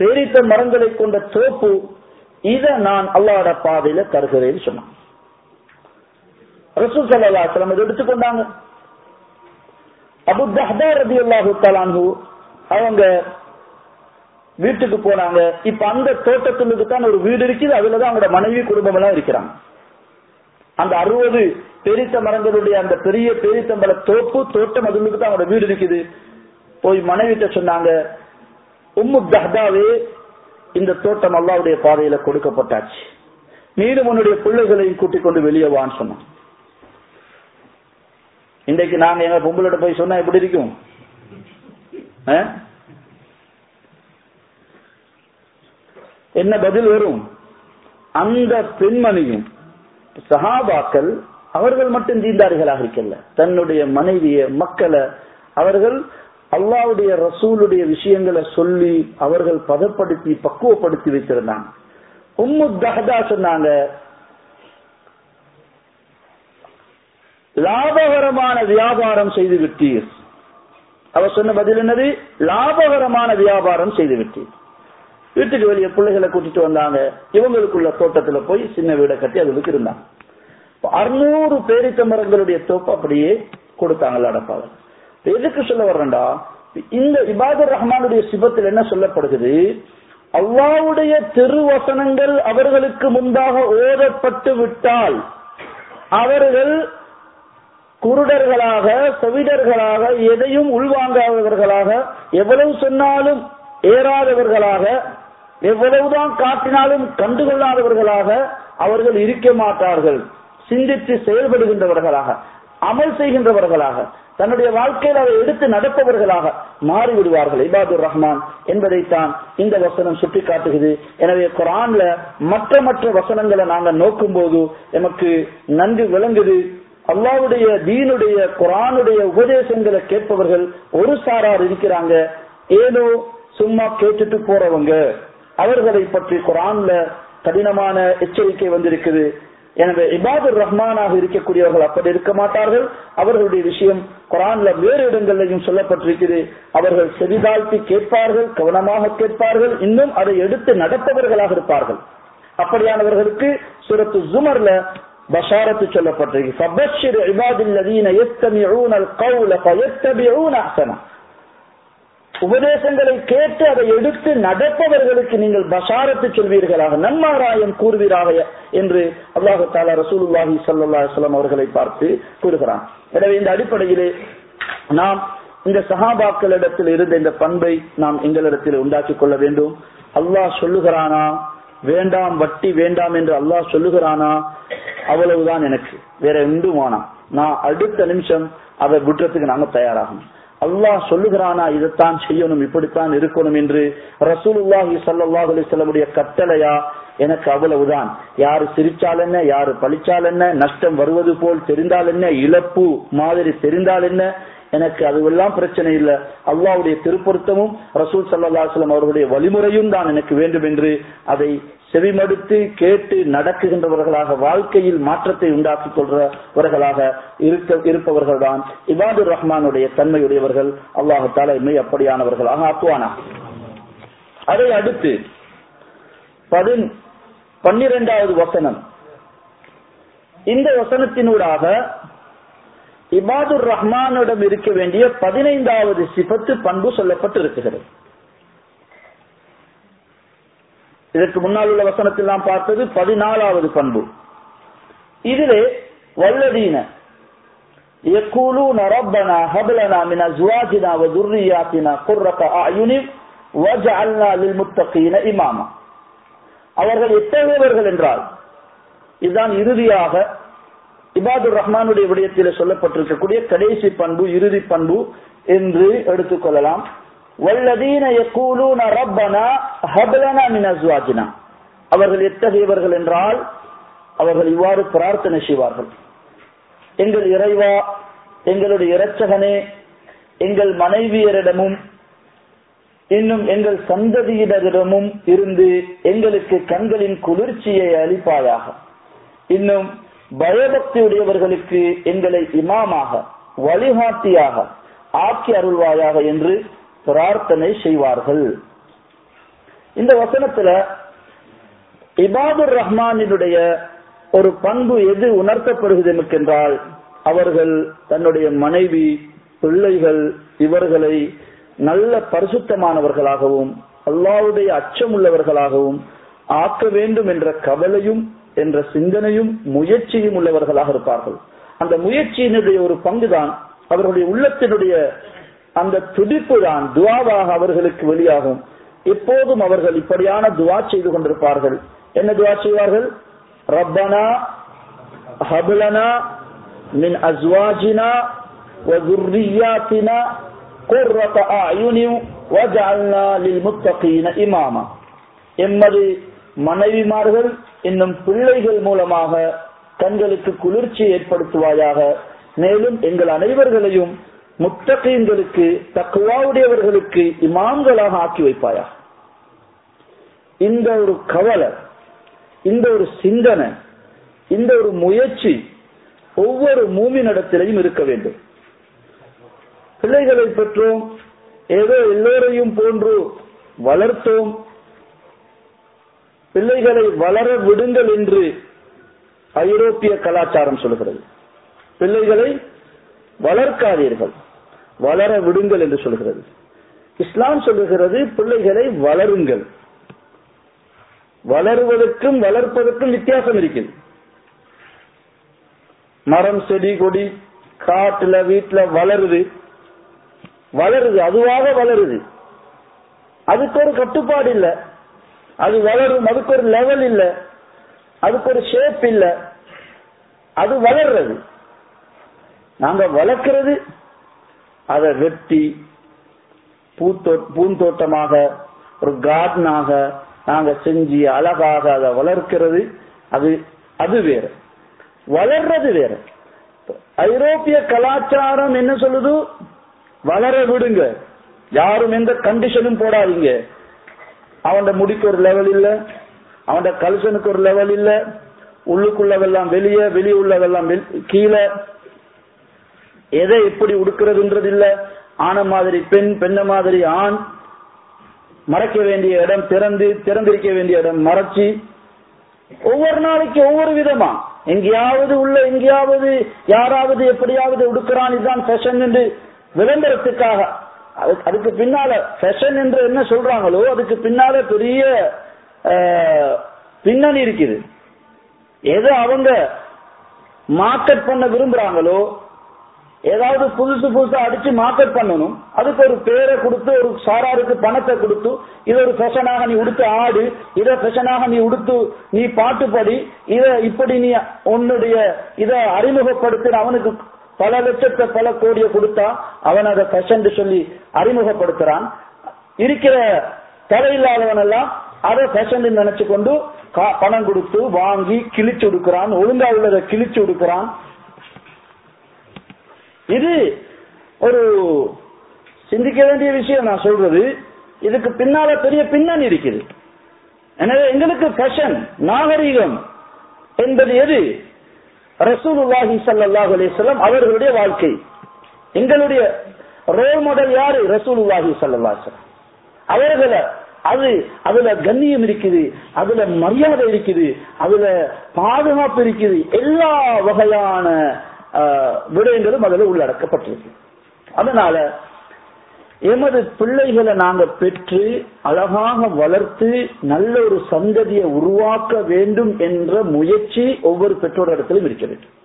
பேரித்த மரங்களை கொண்ட தோப்பு. இத நான் அல்லாட பாதையில தருகிறேன் சொன்னான். ரசூல் சல்லா அஸ்லாம் இதை எடுத்துக்கொண்டாங்க அபு தஹ்தா ரபி அல்லாஹு தலான்ஹு அவங்க வீட்டுக்கு போனாங்க. இப்ப அந்த தோட்டத்துக்கு தான் ஒரு வீடு இருக்குது. அதுலதான் அவங்களோட மனைவி குடும்பம் எல்லாம் இருக்கிறாங்க. அந்த அறுபது பெரித்த மரங்களுடைய அந்த பெரிய பெரித்தம்பள தோப்பு தோட்டம் அதுக்கு தான் அவங்களோட வீடு இருக்குது. போய் மனைவிட்ட சொன்னாங்க உம்மு தஹ்தாவே இந்த தோட்டம் அல்லாவுடைய பாதையில கொடுக்கப்பட்டாச்சு. மீண்டும் உன்னுடைய பிள்ளைகளையும் கூட்டிக் கொண்டு வெளியே வான்னு சொன்னான். இன்றைக்கு நாங்க எங்க பொம்பளோட போய் சொன்னா எப்படி இருக்கும்? ஆ? என்ன பதில் வரும்? அந்த பெண்மணியும் சஹாபாக்கள் அவர்கள் மட்டும் தீண்டாரிகளாக இருக்கல. தன்னுடைய மனைவிய மக்களை அவர்கள் அல்லாவுடைய ரசூலுடைய விஷயங்களை சொல்லி அவர்கள் பதப்படுத்தி பக்குவப்படுத்தி வைத்திருந்தாங்க. உம்மு தஹதா சொன்னாங்க லாபகரமான வியாபாரம் செய்து விட்டீர். அவர் சொன்ன பதில் என்னது? லாபகரமான வியாபாரம் செய்து விட்டீர். வீட்டுக்கு வெளியே பிள்ளைகளை கூட்டிட்டு வந்தாங்க. இவங்களுக்குள்ள தோட்டத்துல போய் சின்ன வீடை கட்டி அதுக்கு இருந்தாங்க அறுநூறு பேரித்த மரங்களுடைய தோப்பு அப்படியே கொடுத்தாங்க அடப்பாவை எதுக்கு சொல்ல வர்றா இந்த இபாதர் ரஹ்மானுடைய சிபத்தில் என்ன சொல்லப்படுகிறது? அல்லாவுடைய திருவசனங்கள் அவர்களுக்கு முன்பாக ஓதப்பட்டு விட்டால் அவர்கள் குருடர்களாக செவிடர்களாக எதையும் உள்வாங்காதவர்களாக எவ்வளவு சொன்னாலும் ஏறாதவர்களாக எவ்வளவுதான் காட்டினாலும் கண்டுகொள்ளாதவர்களாக அவர்கள் இருக்க மாட்டார்கள். சிந்தித்து செயல்படுகின்றவர்களாக அமல் செய்கின்றவர்களாக தன்னுடைய வாழ்க்கையில் அதை எடுத்து நடப்பவர்களாக மாறிவிடுவார்கள். இபாதுர் ரஹ்மான் என்பதைத்தான் இந்த வசனம் சுட்டி காட்டுகிறது எனவே குரான்ல மற்ற மற்ற வசனங்களை நாங்கள் நோக்கும் போது நமக்கு நன்கு விளங்குது. அல்லாவுடைய தீனுடைய குரானுடைய உபதேசங்களை கேட்பவர்கள் ஒரு சாரார் இருக்கிறாங்க. ஏதோ சும்மா கேட்டுட்டு போறவங்க. அவர்களை பற்றி குரான்ல கடினமான எச்சரிக்கை வந்திருக்குது. எனவே இபாதுர் ரஹ்மானாக இருக்கக்கூடியவர்கள் அப்படி இருக்க மாட்டார்கள். அவர்களுடைய விஷயம் குரான்ல வேறு இடங்களிலையும் சொல்லப்பட்டிருக்கிறது. அவர்கள் செவிதாழ்த்தி கேட்பார்கள் கவனமாக கேட்பார்கள் இன்னும் அதை எடுத்து நடப்பவர்களாக இருப்பார்கள். அப்படியானவர்களுக்கு சுரத்து ஜுமர்ல பஷாரத்து சொல்லப்பட்டிருக்கு. உபதேசங்களை கேட்டு அதை எடுத்து நடப்பவர்களுக்கு நீங்கள் பஷாரத்து சொல்வீர்களாக. நன்மாராயம் கூறுவீராக என்று அல்லாஹு தாலா ரசூலுல்லாஹி சல்லா சொல்லம் அவர்களை பார்த்து கூறுகிறான். எனவே இந்த அடிப்படையிலே நாம் இந்த சஹாபாக்களிடத்தில் இருந்த இந்த பண்பை நாம் எங்களிடத்தில் உண்டாக்கி கொள்ள வேண்டும். அல்லாஹ் சொல்லுகிறானா? வேண்டாம் வட்டி வேண்டாம் என்று அல்லாஹ் சொல்லுகிறானா? அவ்வளவுதான் எனக்கு. வேற எண்டும் வேணாம். நான் அடுத்த நிமிஷம் அதை விட்டுறதுக்கு நாங்க தயாராகணும். அல்லாஹ் சொல்லுகிறானா இதைத்தான் செய்யணும் இப்படித்தான் இருக்கணும் என்று ரசூலுல்லாஹி ஸல்லல்லாஹு அலைஹி கட்டளையா? எனக்கு அவ்வளவுதான். யாரு சிரிச்சால் என்ன யாரு பழிச்சால் என்ன நஷ்டம் வருவது போல் தெரிந்தால் என்ன இழப்பு மாதிரி தெரிந்தால் என்ன? எனக்கு அதுவெல்லாம் பிரச்சனை இல்லை. அல்லாவுடைய திருப்பொருத்தமும் ரசூல் சல்லா அவருடைய வழிமுறையும் தான் எனக்கு வேண்டும் என்று அதை செவிமடுத்து கேட்டு நடக்குகின்றவர்களாக வாழ்க்கையில் மாற்றத்தை உண்டாக்கிக் கொள்றவர்களாக இருக்க இருப்பவர்கள் தான் இவாது ரஹ்மானுடைய தன்மையுடையவர்கள். அல்லாஹு தலைமை அப்படியானவர்களாக ஆக்குவானா அதை அடுத்து பதின் பன்னிரெண்டாவது வசனம். இந்த வசனத்தினூடாக இபாதுர் ரஹ்மானிடம் இருக்க வேண்டிய பதினைந்தாவது சிபத்து பண்பு சொல்லப்பட்டு இருக்கிறது இதற்கு முன்னால் உள்ள வசனத்தில் நாம் பார்த்தது பதினாலாவது பண்பு இதிலே வல்லதீன يقولون ربنا هب لنا من ازواجنا وذرياتنا قرة اعين واجعلنا للمتقين اماما அவர்கள் எத்தகையவர்கள் என்றால் இதுதான் இறுதியாக இபாதுர் ரஹ்மானுடைய விடயத்தில் சொல்லப்பட்டிருக்கக்கூடிய கடைசி பண்பு இறுதி பண்பு என்று எடுத்துக்கொள்ளலாம் வல்லதீன யக்கூலூன ரப்பனா ஹப்லனா மின் அஸ்வாஜினா. அவர்கள் எத்தகையவர்கள் என்றால் அவர்கள் இவ்வாறு பிரார்த்தனை செய்வார்கள். எங்கள் இறைவா எங்களுடைய இரட்சகனே எங்கள் மனைவியரிடமும் இன்னும் எங்கள் சந்ததியினரிடமும் இருந்து எங்களுக்கு கண்களின் குளிர்ச்சியை அளிப்பாயாக. இன்னும் பயபக்தியுடையவர்களுக்கு எங்களை இமாமாக வழிகாட்டியாக ஆக்கி அருள்வாயாக என்று பிரார்த்தனை செய்வார்கள். இந்த வசனத்துல இபாதுர் ரஹ்மானினுடைய ஒரு பண்பு எது உணர்த்தப்படுகிறது என்றால் அவர்கள் தன்னுடைய மனைவி பிள்ளைகள் இவர்களை நல்ல பரிசுத்தமானவர்களாகவும் அல்லாவுடைய அச்சம் உள்ளவர்களாகவும் ஆக்க வேண்டும் என்ற கவலையும் என்ற சிந்தனையும் முயற்சியும் உள்ளவர்களாக இருப்பார்கள். அந்த முயற்சியினுடைய ஒரு பங்குதான் அவர்களுடைய உள்ளத்தினுடைய அந்த துடிப்பு தான் துவாவாக அவர்களுக்கு வெளியாகும் எப்போதும் அவர்கள் இப்படியான துவா செய்து கொண்டிருப்பார்கள் என்ன துவா செய்வார்கள் ரப்பனா ஹபலனா மின் அஸ்வாஜினா وذرياتنا قرة أعين وجعلنا للمتقين إماما எம்மது மனைவிமார்கள் இன்னும் பிள்ளைகள் மூலமாக கண்களுக்கு குளிர்ச்சி ஏற்படுத்துவாயாக மேலும் எங்கள் அனைவர்களையும் முத்தகீன்களுக்கு தக்குவாவுடையவர்களுக்கு இமாம்களாக ஆக்கி வைப்பாயா? இந்த ஒரு கவலை இந்த ஒரு சிந்தனை இந்த ஒரு முயற்சி ஒவ்வொரு மூமினிடத்திலையும் இருக்க வேண்டும். பிள்ளைகளை பெற்றோம் ஏதோ எல்லோரையும் போன்று வளர்த்தோம். பிள்ளைகளை வளர விடுங்கள் என்று ஐரோப்பிய கலாச்சாரம் சொல்கிறது. பிள்ளைகளை வளர்க்காதீர்கள். வளர விடுங்கள் என்று சொல்கிறது. இஸ்லாம் சொல்லுகிறது பிள்ளைகளை வளருங்கள். வளருவதற்கும் வளர்ப்பதற்கும் வித்தியாசம் இருக்குது. மரம் செடி கொடி காட்டுல வீட்டுல வளருது. வளருது அதுவாக வளருது. அதுக்கு ஒரு கட்டுப்பாடு இல்ல. அது வளரும் அதுக்கு ஒரு லெவல் இல்ல. அதுக்கு ஒரு ஷேப் இல்ல. அது வளர்றது. நாங்க வளர்க்கிறது அதை வெட்டி பூத்தோ பூந்தோட்டமாக ஒரு கார்டனாக நாங்க செஞ்சு அழகாக அதை வளர்க்கிறது. அது அது வேற. வளர்றது வேற. ஐரோப்பிய கலாச்சாரம் என்ன சொல்லுது? வளர விடுங்க. யாரும் எந்த கண்டிஷனும் போடாதீங்க. அவன் முடிக்கு ஒரு லெவல் இல்ல. அவன் கல்சனுக்கு ஒரு லெவல் இல்ல. உள்ளுக்குள்ளவெல்லாம் வெளியே வெளியே உள்ளவெல்லாம் கீழே. எதை எப்படி உடுக்கிறதுன்றது இல்ல ஆன மாதிரி பெண் பெண்ண மாதிரி ஆண். மறைக்க வேண்டிய இடம் திறந்து திறந்திருக்க வேண்டிய இடம் மறைச்சி. ஒவ்வொரு நாளைக்கு ஒவ்வொரு விதமா. எங்கேயாவது உள்ள எங்கேயாவது யாராவது எப்படியாவது உடுக்கிறான் இதுதான் ஃபேஷன் என்று விளம்பரத்துக்காக. அதுக்கு பின்னால ஃபேஷன் என்று என்ன சொல்றாங்களோ அதுக்கு பின்னால பெரிய பின்னணி இருக்குது. எதை அவங்க மார்க்கெட் பண்ண விரும்புறாங்களோ ஏதாவது புதுசு புதுசா அடிச்சு மார்க்கெட் பண்ணணும். அதுக்கு ஒரு பேரை கொடுத்து ஒரு சாராருக்கு பணத்தை கொடுத்து இதை ஒரு ஃபெஷனாக நீ உடுத்து ஆடு இதை ஃபெஷனாக நீ உடுத்து நீ பாட்டு படி இதை இப்படி நீ உன்னுடைய இதை அறிமுகப்படுத்தி அவனுக்கு பல லட்சத்தை பல கோடியை கொடுத்தா அவன் அதை ஃபெஷன் சொல்லி அறிமுகப்படுத்துறான். இருக்கிற தலையில்லாதவன் எல்லாம் அதை ஃபேஷன் நினைச்சு கொண்டு பணம் கொடுத்து வாங்கி கிழிச்சு உடுக்கிறான். ஒழுங்கா உள்ளதை கிழிச்சு உடுக்கிறான். இது ஒரு சிந்திக்க வேண்டிய விஷயம் நான் சொல்றது. இதுக்கு பின்னால பெரிய பின்னணி இருக்குது. எனவே எங்களுக்கு ஃபேஷன் நாகரீகம் என்பது எது? ரசூலுல்லாஹி சல்லாஹ் அலிஸ்லாம் அவர்களுடைய வாழ்க்கை. எங்களுடைய ரோல் மாடல் யாரு? ரசூலுல்லாஹி ஸல்லல்லாஹு அவர்களை அது அதுல கண்ணியம் இருக்குது அதுல மரியாதை இருக்குது அதுல பாதுகாப்பு இருக்குது. எல்லா வகையான விடயங்களும் அதில் உள்ளடக்கப்பட்டிருக்கு. அதனால எமது பிள்ளைகளை நாங்க பெற்று அழகாக வளர்த்து நல்ல ஒரு சந்ததியை உருவாக்க வேண்டும் என்ற முயற்சி ஒவ்வொரு பெற்றோர் இடத்திலும் இருக்க வேண்டும்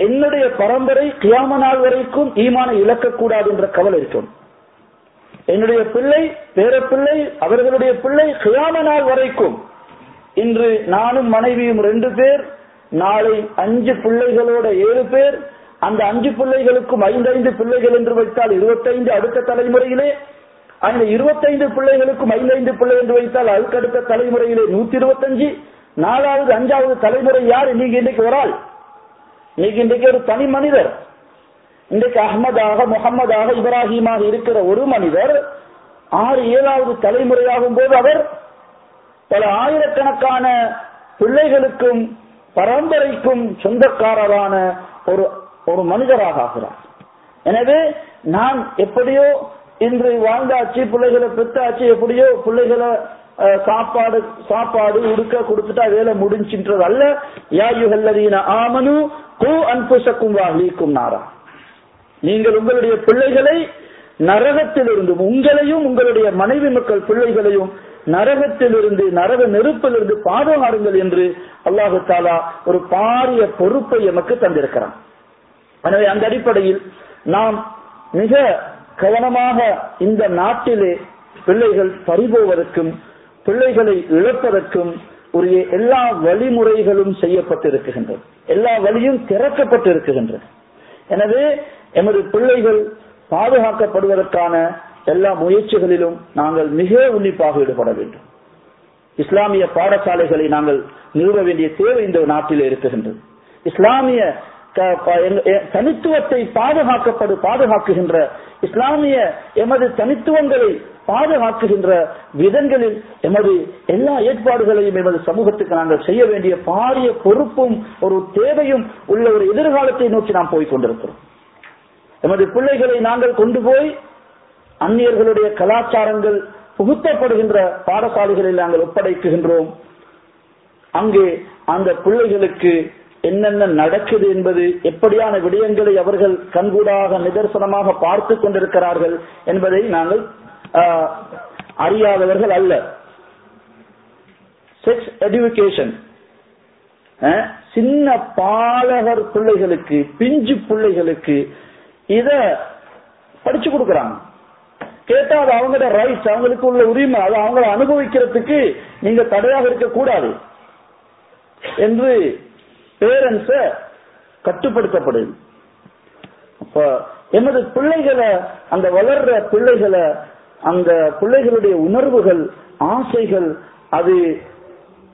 என்னுடைய பரம்பரை கியாம நாள் வரைக்கும் ஈமான இழக்கக்கூடாது என்ற கவலை இருக்கும் என்னுடைய பிள்ளை பேர பிள்ளை அவர்களுடைய பிள்ளை கியாம நாள் வரைக்கும் இன்று நானும் மனைவியும் ரெண்டு பேர் நாளை அஞ்சு பிள்ளைகளோட ஏழு பேர் அந்த அஞ்சு பிள்ளைகளுக்கும் ஐந்தைந்து பிள்ளைகள் என்று வைத்தால் இருபத்தைந்து அடுத்த தலைமுறையிலே அந்த இருபத்தைந்து பிள்ளைகளுக்கும் ஐந்தைந்து பிள்ளை என்று வைத்தால் அதுக்கடுத்த தலைமுறையிலே நூத்தி இருபத்தஞ்சு நாலாவது அஞ்சாவது தலைமுறை யார்? நீங்க இன்றைக்கு ஒரு ஆள். இன்னைக்கு இன்றைக்கு ஒரு தனி மனிதர். இன்றைக்கு அகமதாக முகமதாக இப்ராஹிமாக இருக்கிற ஒரு மனிதர் ஆறு ஏழாவது தலைமுறையாகும் போது அவர் பல ஆயிரக்கணக்கான பிள்ளைகளுக்கும் பரம்பரைக்கும் சொந்தக்காரரான ஒரு ஒரு மனிதராக ஆகிறார். எனவே நான் எப்படியோ இன்று வாழ்ந்தாச்சு பிள்ளைகளை பெற்றாச்சு எப்படியோ பிள்ளைகளை சாப்பாடு சாப்பாடு உடுக்க கொடுத்துட்டா வேலை முடிஞ்சுன்றது அல்ல யாயுகல்லதீன ஆமனு கூ அன்புசக்கும் வாஹ்லீக்கும் நாரா. நீங்கள் உங்களுடைய பிள்ளைகளை நரகத்திலிருந்து உங்களையும் உங்களுடைய மனைவி மக்கள் பிள்ளைகளையும் நரகத்திலிருந்து நரக நெருப்பிலிருந்து பாதுகாருங்கள் என்று அல்லாஹு தாலா ஒரு பாரிய பொறுப்பை எமக்கு தந்திருக்கிறான். எனவே அந்த அடிப்படையில் நாம் மிக கவனமாக இந்த நாட்டிலே பிள்ளைகள் பறிபோவதற்கும் பிள்ளைகளை இழப்பதற்கும் உரிய எல்லா வழிமுறைகளும் செய்யப்பட்டிருக்கின்றது எல்லா வழியும் திறக்கப்பட்டிருக்கின்றது எனவே எமது பிள்ளைகள் பாதுகாக்கப்படுவதற்கான எல்லா முயற்சிகளிலும் நாங்கள் மிக உன்னிப்பாக ஈடுபட வேண்டும். இஸ்லாமிய பாடசாலைகளை நாங்கள் நிறுவ வேண்டிய தேவை இந்த நாட்டில் இருக்குகின்றது இஸ்லாமிய தனித்துவத்தை பாதுகாக்கப்படு பாதுகாக்குகின்ற இஸ்லாமிய எமது தனித்துவங்களை பாதுகாக்குகின்ற விதங்களில் எமது எல்லா ஏற்பாடுகளையும் எமது சமூகத்துக்கு நாங்கள் செய்ய வேண்டிய பாரிய பொறுப்பும் ஒரு தேவையும் உள்ள ஒரு எதிர்காலத்தை நோக்கி நாம் போய் கொண்டிருக்கிறோம். எமது பிள்ளைகளை நாங்கள் கொண்டு போய் அந்நியர்களுடைய கலாச்சாரங்கள் புகுத்தப்படுகின்ற பாடசாலைகளில் நாங்கள் ஒப்படைக்குகின்றோம். அங்கே அந்த பிள்ளைகளுக்கு என்னென்ன நடக்குது என்பது எப்படியான விடயங்களை அவர்கள் கண்கூடாக நிதர்சனமாக பார்த்து கொண்டிருக்கிறார்கள் என்பதை நாங்கள் அறியாதவர்கள் அல்ல. செக்ஸ் எஜுகேஷன் சின்ன பாலகர் பிள்ளைகளுக்கு பிஞ்சு பிள்ளைகளுக்கு இத படிச்சு கொடுக்கறாங்க. கேட்டா அது அவங்களோட ரைட்ஸ் அவங்களுக்கு உள்ள உரிமை அது அவங்கள அனுபவிக்கிறதுக்கு நீங்க தடையாக இருக்கக்கூடாது என்று பேரண்ட்ஸ கட்டுப்படுத்தப்படுது. அப்ப எமது பிள்ளைகளை அந்த வளர்ற பிள்ளைகளை அந்த பிள்ளைகளுடைய உணர்வுகள் ஆசைகள் அது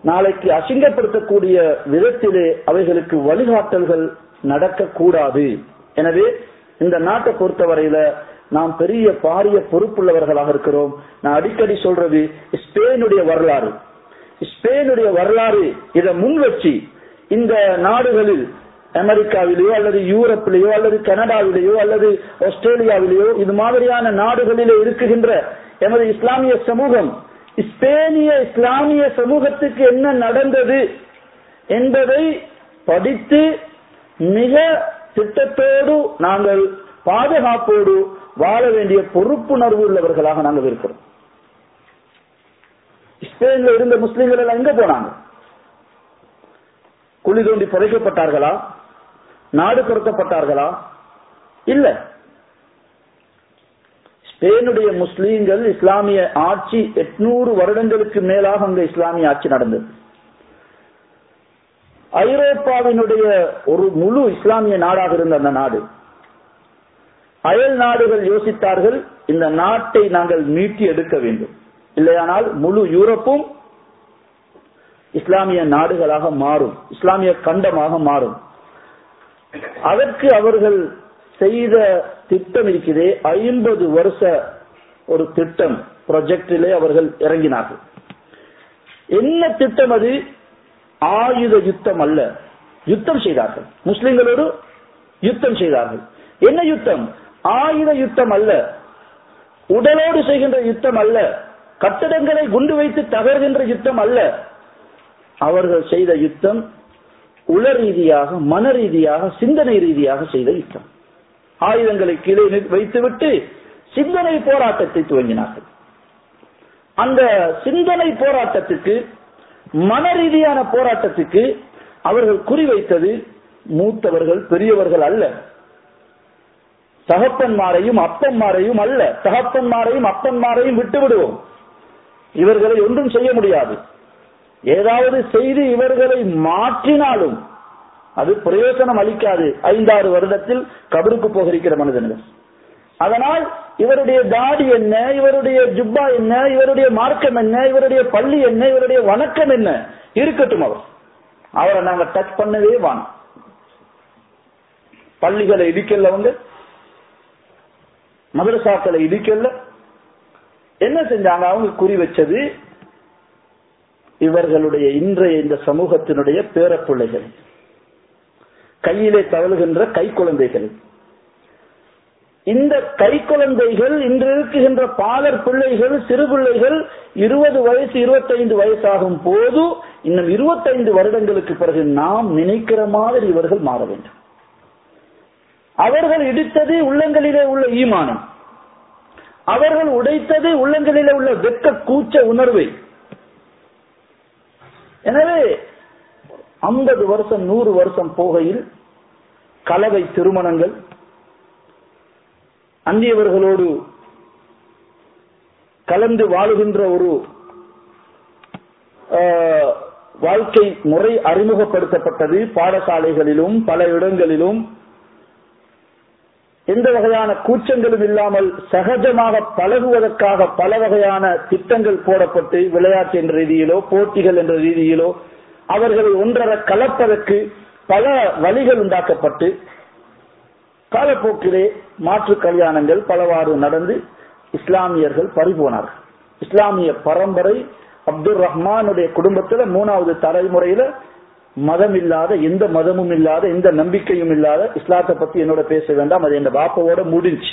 நாளைக்கு அசிங்கப்படுத்தக்கூடிய விதத்திலே அவைகளுக்கு வழிகாட்டல்கள் நடக்கக்கூடாது. எனவே இந்த நாட்டை பொறுத்தவரையில நாம் பெரிய பாரிய பொறுப்புள்ளவர்களாக இருக்கிறோம். நான் அடிக்கடி சொல்றது ஸ்பெயினுடைய வரலாறு. ஸ்பெயினுடைய வரலாறு இதை முன் வச்சு இந்த நாடுகளில் அமெரிக்காவிலேயோ அல்லது யூரோப்பிலேயோ அல்லது கனடாவிலேயோ அல்லது ஆஸ்திரேலியாவிலேயோ இது மாதிரியான நாடுகளிலே இருக்குகின்ற எமது இஸ்லாமிய சமூகம் ஸ்பெயினிய இஸ்லாமிய சமூகத்துக்கு என்ன நடந்தது என்பதை படித்து மிக திட்டத்தோடு நாங்கள் பாதுகாப்போடு வாழ வேண்டிய பொறுப்புணர்வு உள்ளவர்களாக நாங்கள் இருக்கிறோம். ஸ்பெயின்ல இருந்த முஸ்லீம்கள் எல்லாம் எங்க போனாங்க? குழி தோண்டி புதைக்கப்பட்டார்களா? நாடு கடத்தப்பட்டார்களா இல்ல. ஸ்பெயினுடைய முஸ்லீம்கள் இஸ்லாமிய ஆட்சி எட்நூறு வருடங்களுக்கு மேலாக அங்க இஸ்லாமிய ஆட்சி நடந்தது. ஐரோப்பாவினுடைய ஒரு முழு இஸ்லாமிய நாடாக இருந்த அந்த நாடு அயல் நாடுகள் யோசித்தார்கள் இந்த நாட்டை நாங்கள் மீட்டி எடுக்க வேண்டும். இல்லையானால் முழு யூரோப்பும் இஸ்லாமிய நாடுகளாக மாறும் இஸ்லாமிய கண்டமாக மாறும். அதற்கு அவர்கள் செய்த திட்டம் இருக்கிறதே ஐம்பது வருஷ ஒரு திட்டம் ப்ரொஜெக்டிலே அவர்கள் இறங்கினார்கள். என்ன திட்டம் அது? ஆயுத யுத்தம் அல்ல. யுத்தம் செய்தார்கள். முஸ்லிம்களோடு யுத்தம் செய்தார்கள். என்ன யுத்தம்? ஆயுத யுத்தம் அல்ல. உடலோடு செய்கின்ற யுத்தம் அல்ல. கட்டடங்களை குண்டு வைத்து தகர்கின்ற யுத்தம் அல்ல. அவர்கள் செய்த யுத்தம் உல ரீதியாக மன ரீதியாக சிந்தனை ரீதியாக செய்த யுத்தம். ஆயுதங்களை கீழே வைத்துவிட்டு சிந்தனை போராட்டத்தை துவங்கினார்கள். அந்த சிந்தனை போராட்டத்துக்கு மன ரீதியான போராட்டத்துக்கு அவர்கள் குறிவைத்தது மூத்தவர்கள் பெரியவர்கள் அல்ல. தகப்பன்மாரையும் அப்பன்மாரையும் அல்ல. தகப்பன்மாரையும் அப்பன்மாரையும் விட்டு விடுவோம் இவர்களை ஒன்றும் செய்ய முடியாது. ஏதாவது செய்து இவர்களை மாற்றினாலும் அது பிரயோஜனம் அளிக்காது. ஐந்தாறு வருடத்தில் கபருக்கு போகிருக்கிற மனிதன்கள் அதனால் இவருடைய தாடி என்ன இவருடைய ஜுப்பா என்ன இவருடைய மார்க்கம் என்ன இவருடைய பள்ளி என்ன இவருடைய வணக்கம் என்ன இருக்கட்டும் அவர். அவரை நாங்க டச் பண்ணவே வாங்க பள்ளிகளை இடிக்கல வந்து மதரசாக்களை இடிக்கல. என்ன செஞ்சாங்க? அவங்க குறி வச்சது இவர்களுடைய இன்றைய இந்த சமூகத்தினுடைய பேரப்பிள்ளைகள். கையிலே தவழுகின்ற கை குழந்தைகள் இந்த கை குழந்தைகள் இன்று இருக்குகின்ற பாலர் பிள்ளைகள் சிறு பிள்ளைகள் இருபது வயசு இருபத்தைந்து வயசாகும் போது இன்னும் இருபத்தைந்து வருடங்களுக்கு பிறகு நாம் நினைக்கிற மாதிரி இவர்கள் மாற வேண்டும். அவர்கள் இடித்தது உள்ளங்களிலே உள்ள ஈமானம். அவர்கள் உடைத்தது உள்ளங்களிலே உள்ள வெக்க கூச்ச உணர்வு. எனவே ஐம்பது வருஷம் நூறு வருஷம் போகையில் கலவை திருமணங்கள் அந்தியவர்களோடு கலந்து வாழுகின்ற ஒரு ஆஹ், வாழ்க்கை முறை அறிமுகப்படுத்தப்பட்டது. பாடசாலைகளிலும் பல இடங்களிலும் எந்த வகையான கூச்சங்களும் இல்லாமல் சகஜமாக பழகுவதற்காக பல வகையான திட்டங்கள் போடப்பட்டு விளையாட்டு என்ற ரீதியிலோ போட்டிகள் என்ற ரீதியிலோ அவர்களை ஒன்றர கலப்பதற்கு பல வழிகள் உண்டாக்கப்பட்டு காலப்போக்கிலே மாற்று கல்யாணங்கள் பலவாறு நடந்து இஸ்லாமியர்கள் பறிபோனார்கள். இஸ்லாமிய பரம்பரை அப்துல் ரஹ்மானுடைய குடும்பத்துல மூணாவது தலைமுறையில மதம் இல்லாத எந்த மதமும் இல்லாத எந்த நம்பிக்கையும் இல்லாத இஸ்லாத்தை பத்தி என்னோட பேச வேண்டாம். அது என் பாப்பாவோட முடிஞ்சு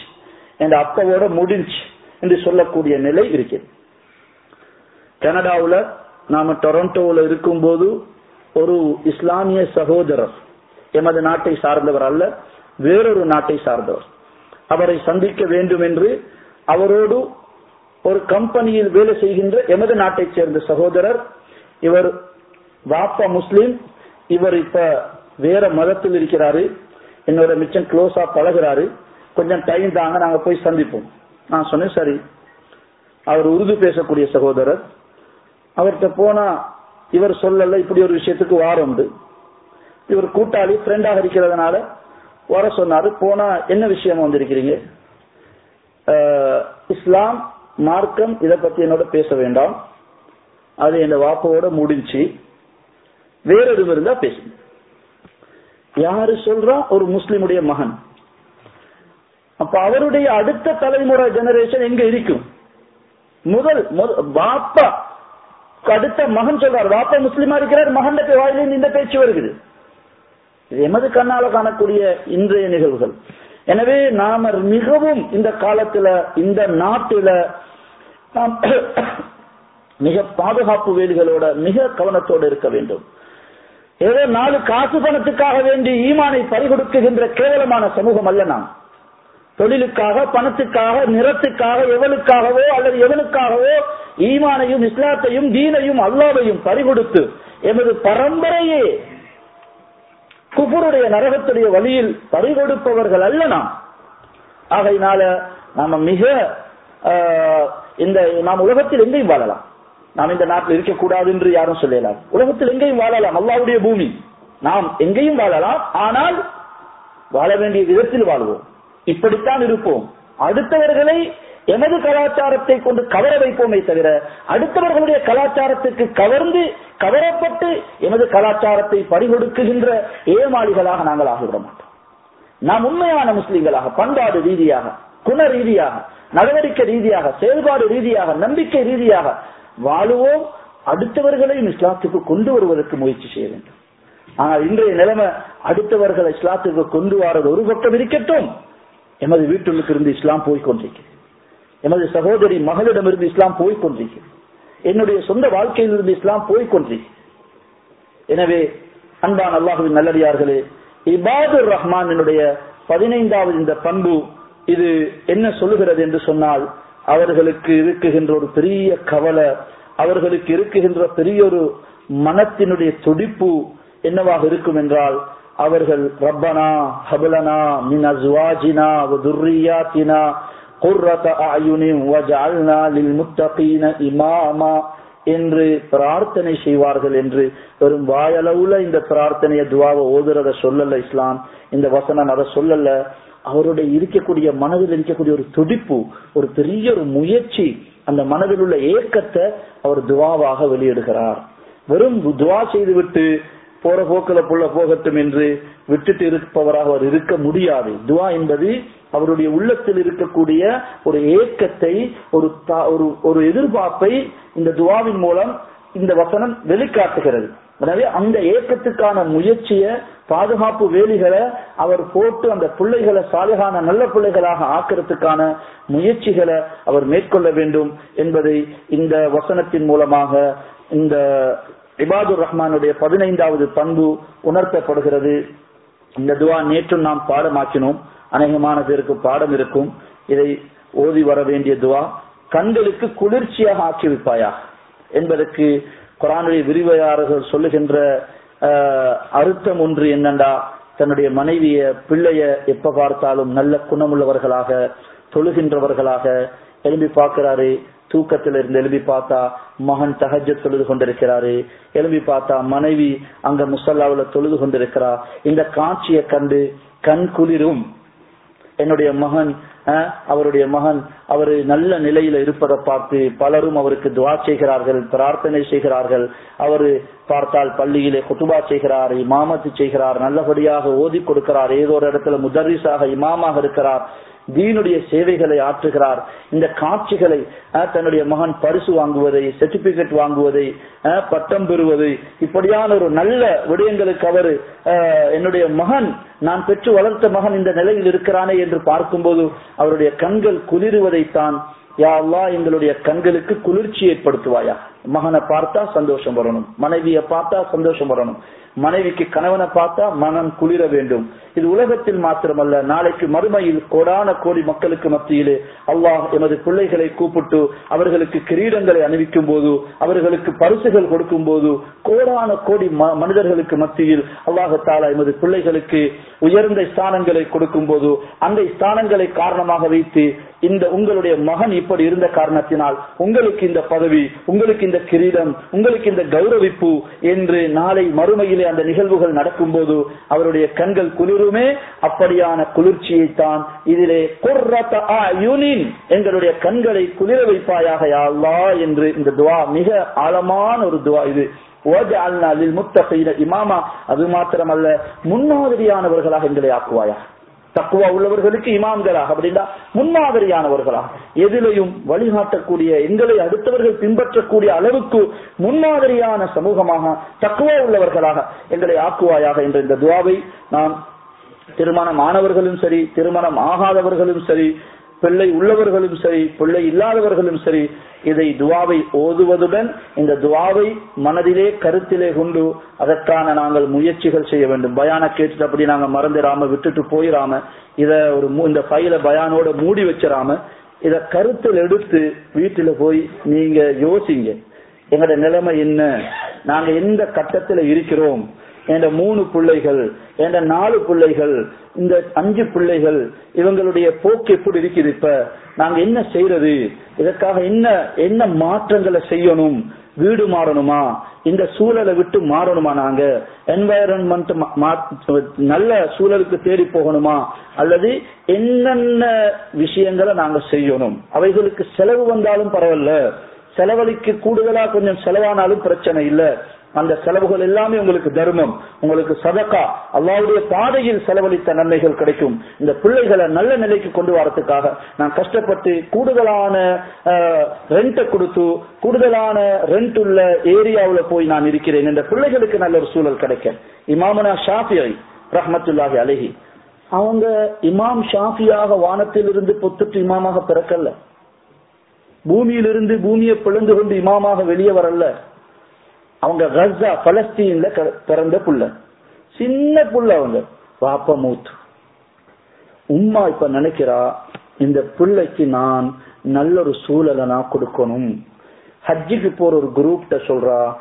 என் அப்பாவோட முடிஞ்சு என்று சொல்லக்கூடிய நிலை இருக்கிறது. கனடாவில் நாம டொரண்டோவில் இருக்கும்போது ஒரு இஸ்லாமிய சகோதரர் எமது நாட்டை சார்ந்தவர் அல்ல வேறொரு நாட்டை சார்ந்தவர். அவரை சந்திக்க வேண்டும் என்று அவரோடு ஒரு கம்பெனியில் வேலை செய்கின்ற எமது நாட்டைச் சேர்ந்த சகோதரர் இவர் வாப்பா முஸ்லீம் இவர் இப்ப வேற மதத்தில் இருக்கிறாரு. என்னோட மிச்சம் க்ளோஸா பழகுறாரு. கொஞ்சம் டைம் தாங்க நாங்க போய் சந்திப்போம். நான் சொன்னேன் சரி. அவர் உருது பேசக்கூடிய சகோதரர். அவர்கிட்ட போனா இவர் சொல்லல இப்படி ஒரு விஷயத்துக்கு வாரம் உண்டு. இவர் கூட்டாளி ஃப்ரெண்டாக இருக்கிறதுனால வர சொன்னாரு. போனா என்ன விஷயமா வந்திருக்கிறீங்க? இஸ்லாம் மார்க்கம் இதை பத்தி என்னோட பேச வேண்டாம். அது என் வாப்போட முடிஞ்சு. வேற எதுவும் இருந்தா பேசுங்க. யாரு சொல்றா? ஒரு முஸ்லிமுடைய மகன். அப்ப அவருடைய அடுத்த தலைமுறை ஜெனரேஷன் எங்க இருக்கும்? முதல் பாப்பா அடுத்த மகன் சொல்றார். பாப்பா முஸ்லிமா இருக்கிறார் மகன் வாயிலிருந்து இந்த பேச்சு வருகிறது. எமது கண்ணால காணக்கூடிய இன்றைய நிகழ்வுகள். எனவே நாம மிகவும் இந்த காலத்துல இந்த நாட்டில நாம் மிக பாதுகாப்பு வேலிகளோட மிக கவனத்தோடு இருக்க வேண்டும். ஏதோ நாலு காசு பணத்துக்காக வேண்டி ஈமானை பறிகொடுக்குகின்ற கேவலமான சமூகம் அல்ல நாம். தொழிலுக்காக பணத்துக்காக நிறத்துக்காக எவனுக்காகவோ அல்லது எவனுக்காகவோ ஈமானையும் இஸ்லாத்தையும் தீனையும் அல்லாவையும் பறிகொடுத்து எமது பரம்பரையே குபுருடைய நரகத்துடைய வழியில் பறிகொடுப்பவர்கள் அல்ல நாம். ஆகையினால நாம மிக ஆஹ், இந்த நாம் உலகத்தில் எங்கேயும் வாழலாம். நாம் இந்த நாட்டில் இருக்கக்கூடாது என்று யாரும் சொல்லலாம். உலகத்தில் எங்கேயும் வாழலாம். அல்லாவுடைய பூமி. நாம் எங்கேயும் வாழலாம். ஆனால் வாழ வேண்டிய விதத்தில் வாழ்வோம். இப்படித்தான் இருப்போம். அடுத்தவர்களை எமது கலாச்சாரத்தை கொண்டு கவர வைப்போமே தவிர அடுத்தவர்களுடைய கலாச்சாரத்துக்கு கவர்ந்து கவரப்பட்டு எமது கலாச்சாரத்தை பறிகொடுக்குகின்ற ஏமாளிகளாக நாங்கள் ஆகிவிட மாட்டோம். நாம் உண்மையான முஸ்லிம்களாக பண்பாடு ரீதியாக குண ரீதியாக நடவடிக்கை ரீதியாக செயல்பாடு ரீதியாக நம்பிக்கை ரீதியாக வாழுவோம் அடுத்தவர்களையும் இஸ்லாத்துக்கு கொண்டு வருவதற்கு முயற்சி செய்ய வேண்டும். ஆனால் இன்றைய நிலைமை அடுத்தவர்களை இஸ்லாத்துக்கு கொண்டு வாரது ஒரு பக்கம் இருக்கட்டும். எமது வீட்டுக்கு இருந்து இஸ்லாம் போய் எமது சகோதரி மகளிடமிருந்து இஸ்லாம் போய்கொண்டிருக்கிறது என்னுடைய சொந்த வாழ்க்கையிலிருந்து இஸ்லாம் போய்கொண்டிருக்கிறது எனவே அன்பான் அல்லாஹுவின் நல்லடியார்களே இபாதுர் ரஹ்மானினுடைய பதினைந்தாவது இந்த பண்பு இது என்ன சொல்லுகிறது என்று சொன்னால் அவர்களுக்கு இருக்குகின்ற ஒரு பெரிய கவலை அவர்களுக்கு இருக்குகின்ற பெரிய ஒரு மனத்தினுடைய துடிப்பு என்னவாக இருக்கும் என்றால் அவர்கள் ரப்பனா ஹபலனா மின் அஸ்வாஜினா துர்ரியாத்தினா குர்ரத அயுனின் வஜஅல்னா லில் முத்தகீன இமாமா என்று பிரார்த்தனை செய்வார்கள் என்று வெறும் வாயளவுல இந்த பிரார்த்தனைய துவாவை ஓதுறத சொல்லல இஸ்லாம். இந்த வசனம் அதை சொல்லல. அவருடைய இருக்கக்கூடிய மனதில் இருக்கக்கூடிய ஒரு துடிப்பு ஒரு பெரிய ஒரு முயற்சி அந்த மனதில் உள்ள ஏக்கத்தை அவர் துவாவாக வெளியிடுகிறார். வெறும் துவா செய்துவிட்டு போற போக்கில புள்ள போகட்டும் என்று விட்டுட்டு இருப்பவராக அவர் இருக்க முடியாது. துவா என்பது அவருடைய உள்ளத்தில் இருக்கக்கூடிய ஒரு ஏக்கத்தை ஒரு தா- ஒரு ஒரு எதிர்பார்ப்பை இந்த துவாவின் மூலம் இந்த வசனம் வெளிக்காட்டுகிறது. எனவே அந்த ஏக்கத்துக்கான முயற்சியை பாதுகாப்பு வேலிகளை அவர் போட்டு அந்த பிள்ளைகளை சாலைகான நல்ல பிள்ளைகளாக ஆக்கிறதுக்கான முயற்சிகளை அவர் மேற்கொள்ள வேண்டும் என்பதை இந்த வசனத்தின் மூலமாக இந்த இபாதுர் ரஹ்மானுடைய பதினைந்தாவது பண்பு உணர்த்தப்படுகிறது. இந்த துவா நேற்று நாம் பாடமாக்கினோம். அநேகமான பேருக்கு பாடம் இருக்கும். இதை ஓதி வர வேண்டிய துவா கண்களுக்கு குளிர்ச்சியாக ஆக்கி வைப்பாயா என்பதற்கு குரானுடைய விரிவையாளர்கள் சொல்லுகின்ற அறுத்தம் அர்த்தம் ஒன்று என்னண்டா? தன்னுடைய மனைவிய பிள்ளைய எப்ப பார்த்தாலும் நல்ல குணமுள்ளவர்களாக தொழுகின்றவர்களாக எழும்பி பார்க்கிறாரு. தூக்கத்தில் இருந்து எழுப்பி பார்த்தா மகன் தகஜ தொழுது கொண்டிருக்கிறாரு. எழுப்பி பார்த்தா மனைவி அங்க முசல்லாவில் தொழுது கொண்டிருக்கிறார் இந்த காட்சியை கண்டு கண் குளிரும். என்னுடைய மகன் அஹ், அவருடைய மகன் அவரு நல்ல நிலையில இருப்பதை பார்த்து பலரும் அவருக்கு துவா செய்கிறார்கள் பிரார்த்தனை செய்கிறார்கள். அவரு பார்த்தால் பள்ளியிலே குத்துபா செய்கிறார் இமாமத்து செய்கிறார் நல்லபடியாக ஓதி கொடுக்கிறார். ஏதோ ஒரு இடத்துல முதரிசாக இமாமாக இருக்கிறார். தீனுடைய சேவைகளை ஆற்றுகிறார். இந்த காட்சிகளை அஹ், தன்னுடைய மகன் பரிசு வாங்குவதை சர்டிபிகேட் வாங்குவதை அஹ், பட்டம் பெறுவதை இப்படியான ஒரு நல்ல விடயங்களுக்கு அவர் என்னுடைய மகன் நான் பெற்று வளர்த்த மகன் இந்த நிலையில் இருக்கிறானே என்று பார்க்கும்போது அவருடைய கண்கள் குளிருவதைத்தான் யா எங்களுடைய கண்களுக்கு குளிர்ச்சி ஏற்படுத்துவாயா? மகனை பார்த்தா சந்தோஷம் வரணும். மனைவியை பார்த்தா சந்தோஷம் வரணும். மனைவிக்கு கணவனை பார்த்தா மனம் குளிர வேண்டும். இது உலகத்தில் மாத்திரமல்ல நாளைக்கு மறுமையில் கோடான கோடி மக்களுக்கு மத்தியிலே அல்லாஹ் எமது பிள்ளைகளை கூப்பிட்டு அவர்களுக்கு கிரீடங்களை அணிவிக்கும் போது அவர்களுக்கு பரிசுகள் கொடுக்கும் போது கோடான கோடி மனிதர்களுக்கு மத்தியில் அல்லாஹத்தாலா எமது பிள்ளைகளுக்கு உயர்ந்த ஸ்தானங்களை கொடுக்கும் போது அந்த ஸ்தானங்களை காரணமாக வைத்து இந்த உங்களுடைய மகன் இப்படி இருந்த காரணத்தினால் உங்களுக்கு இந்த பதவி உங்களுக்கு இந்த கிரீடம் உங்களுக்கு இந்த கௌரவிப்பு என்று நாளை மறுமையிலே அந்த நிகழ்வுகள் நடக்கும் போது அவருடைய கண்கள் குளிருமே அப்படியான குளிர்ச்சியை தான் இதிலே எங்களுடைய கண்களை குளிர வைப்பாயாக யாழ்லா என்று இந்த துவா மிக ஆழமான ஒரு துவா இது. முத்த முத்தகையில இமாமா அது மாத்திரமல்ல முன்மாதிரியானவர்களாக எங்களை ஆக்குவாயா தக்குவா உள்ளவர்களுக்கு இமாம்களாக அப்படின்னா முன்மாதிரியானவர்களாக. எதிலையும் வழிகாட்டக்கூடிய எங்களை அடுத்தவர்கள் பின்பற்றக்கூடிய அளவுக்கு முன்மாதிரியான சமூகமாக தக்குவா உள்ளவர்களாக எங்களை ஆக்குவாயாக என்ற இந்த துவாவை நாம் திருமணம் ஆனவர்களும் சரி திருமணம் ஆகாதவர்களும் சரி பிள்ளை உள்ளவர்களும் சரி பிள்ளை இல்லாதவர்களும் சரி இதை துவாவை ஓதுவதுடன் இந்த துவாவை மனதிலே கருத்திலே கொண்டு அதற்கான நாங்கள் முயற்சிகள் செய்ய வேண்டும். பயான கேட்டுட்டு அப்படி நாங்க மறந்துடாம விட்டுட்டு போயிடாம இத ஒரு இந்த ஃபைல பயானோட மூடி வச்சிடாம இத கருத்தில் எடுத்து வீட்டுல போய் நீங்க யோசிங்க. எங்களோட நிலைமை என்ன? நாங்க எந்த கட்டத்துல இருக்கிறோம்? என்ற மூணு பிள்ளைகள் என்ற நாலு பிள்ளைகள் இந்த அஞ்சு பிள்ளைகள் இவங்களுடைய போக்கு எப்படி இருக்குது இப்ப? நாங்க என்ன செய்யறது இதற்காக என்ன என்ன மாற்றங்களை செய்யணும்? வீடு மாறணுமா? இந்த சூழலை விட்டு மாறணுமா நாங்க? என்வாயரன்மெண்ட் நல்ல சூழலுக்கு தேடி போகணுமா? அல்லது என்னென்ன விஷயங்களை நாங்க செய்யணும்? அவைகளுக்கு செலவு வந்தாலும் பரவாயில்ல. செலவழிக்கு கூடுதலா கொஞ்சம் செலவானாலும் பிரச்சனை இல்ல. அந்த செலவுகள் எல்லாமே உங்களுக்கு தர்மம் உங்களுக்கு சதக்கா அல்லாவுடைய பாதையில் செலவழித்த நன்மைகள் கிடைக்கும். இந்த பிள்ளைகளை நல்ல நிலைக்கு கொண்டு வரத்துக்காக நான் கஷ்டப்பட்டு கூடுதலான ரெண்டை கொடுத்து கூடுதலான ரெண்ட் உள்ள ஏரியாவில் போய் நான் இருக்கிறேன். இந்த பிள்ளைகளுக்கு நல்ல ஒரு சூழல் கிடைக்க. இமாமனா ஷாஃபியை ரஹமத்துல்லாஹி அலஹி. அவங்க இமாம் ஷாஃபியாக வானத்திலிருந்து பொத்துட்டு இமாமாக பிறக்கல்ல. பூமியிலிருந்து பூமியை பிளந்து கொண்டு இமாமாக வெளியே வரல அவங்க கஸ்ஸா பலஸ்தீன்ல க- பிறந்த புள்ள. சின்ன புள்ள அவங்க. பாப்ப மூத்து உம்மா இப்ப நினைக்கிறா இந்த பிள்ளைக்கு நான் நல்ல ஒரு சூழலை நான் கொடுக்கணும். ஹஜ்ஜிக்கு போற ஒரு குரூப்ட சொல்றா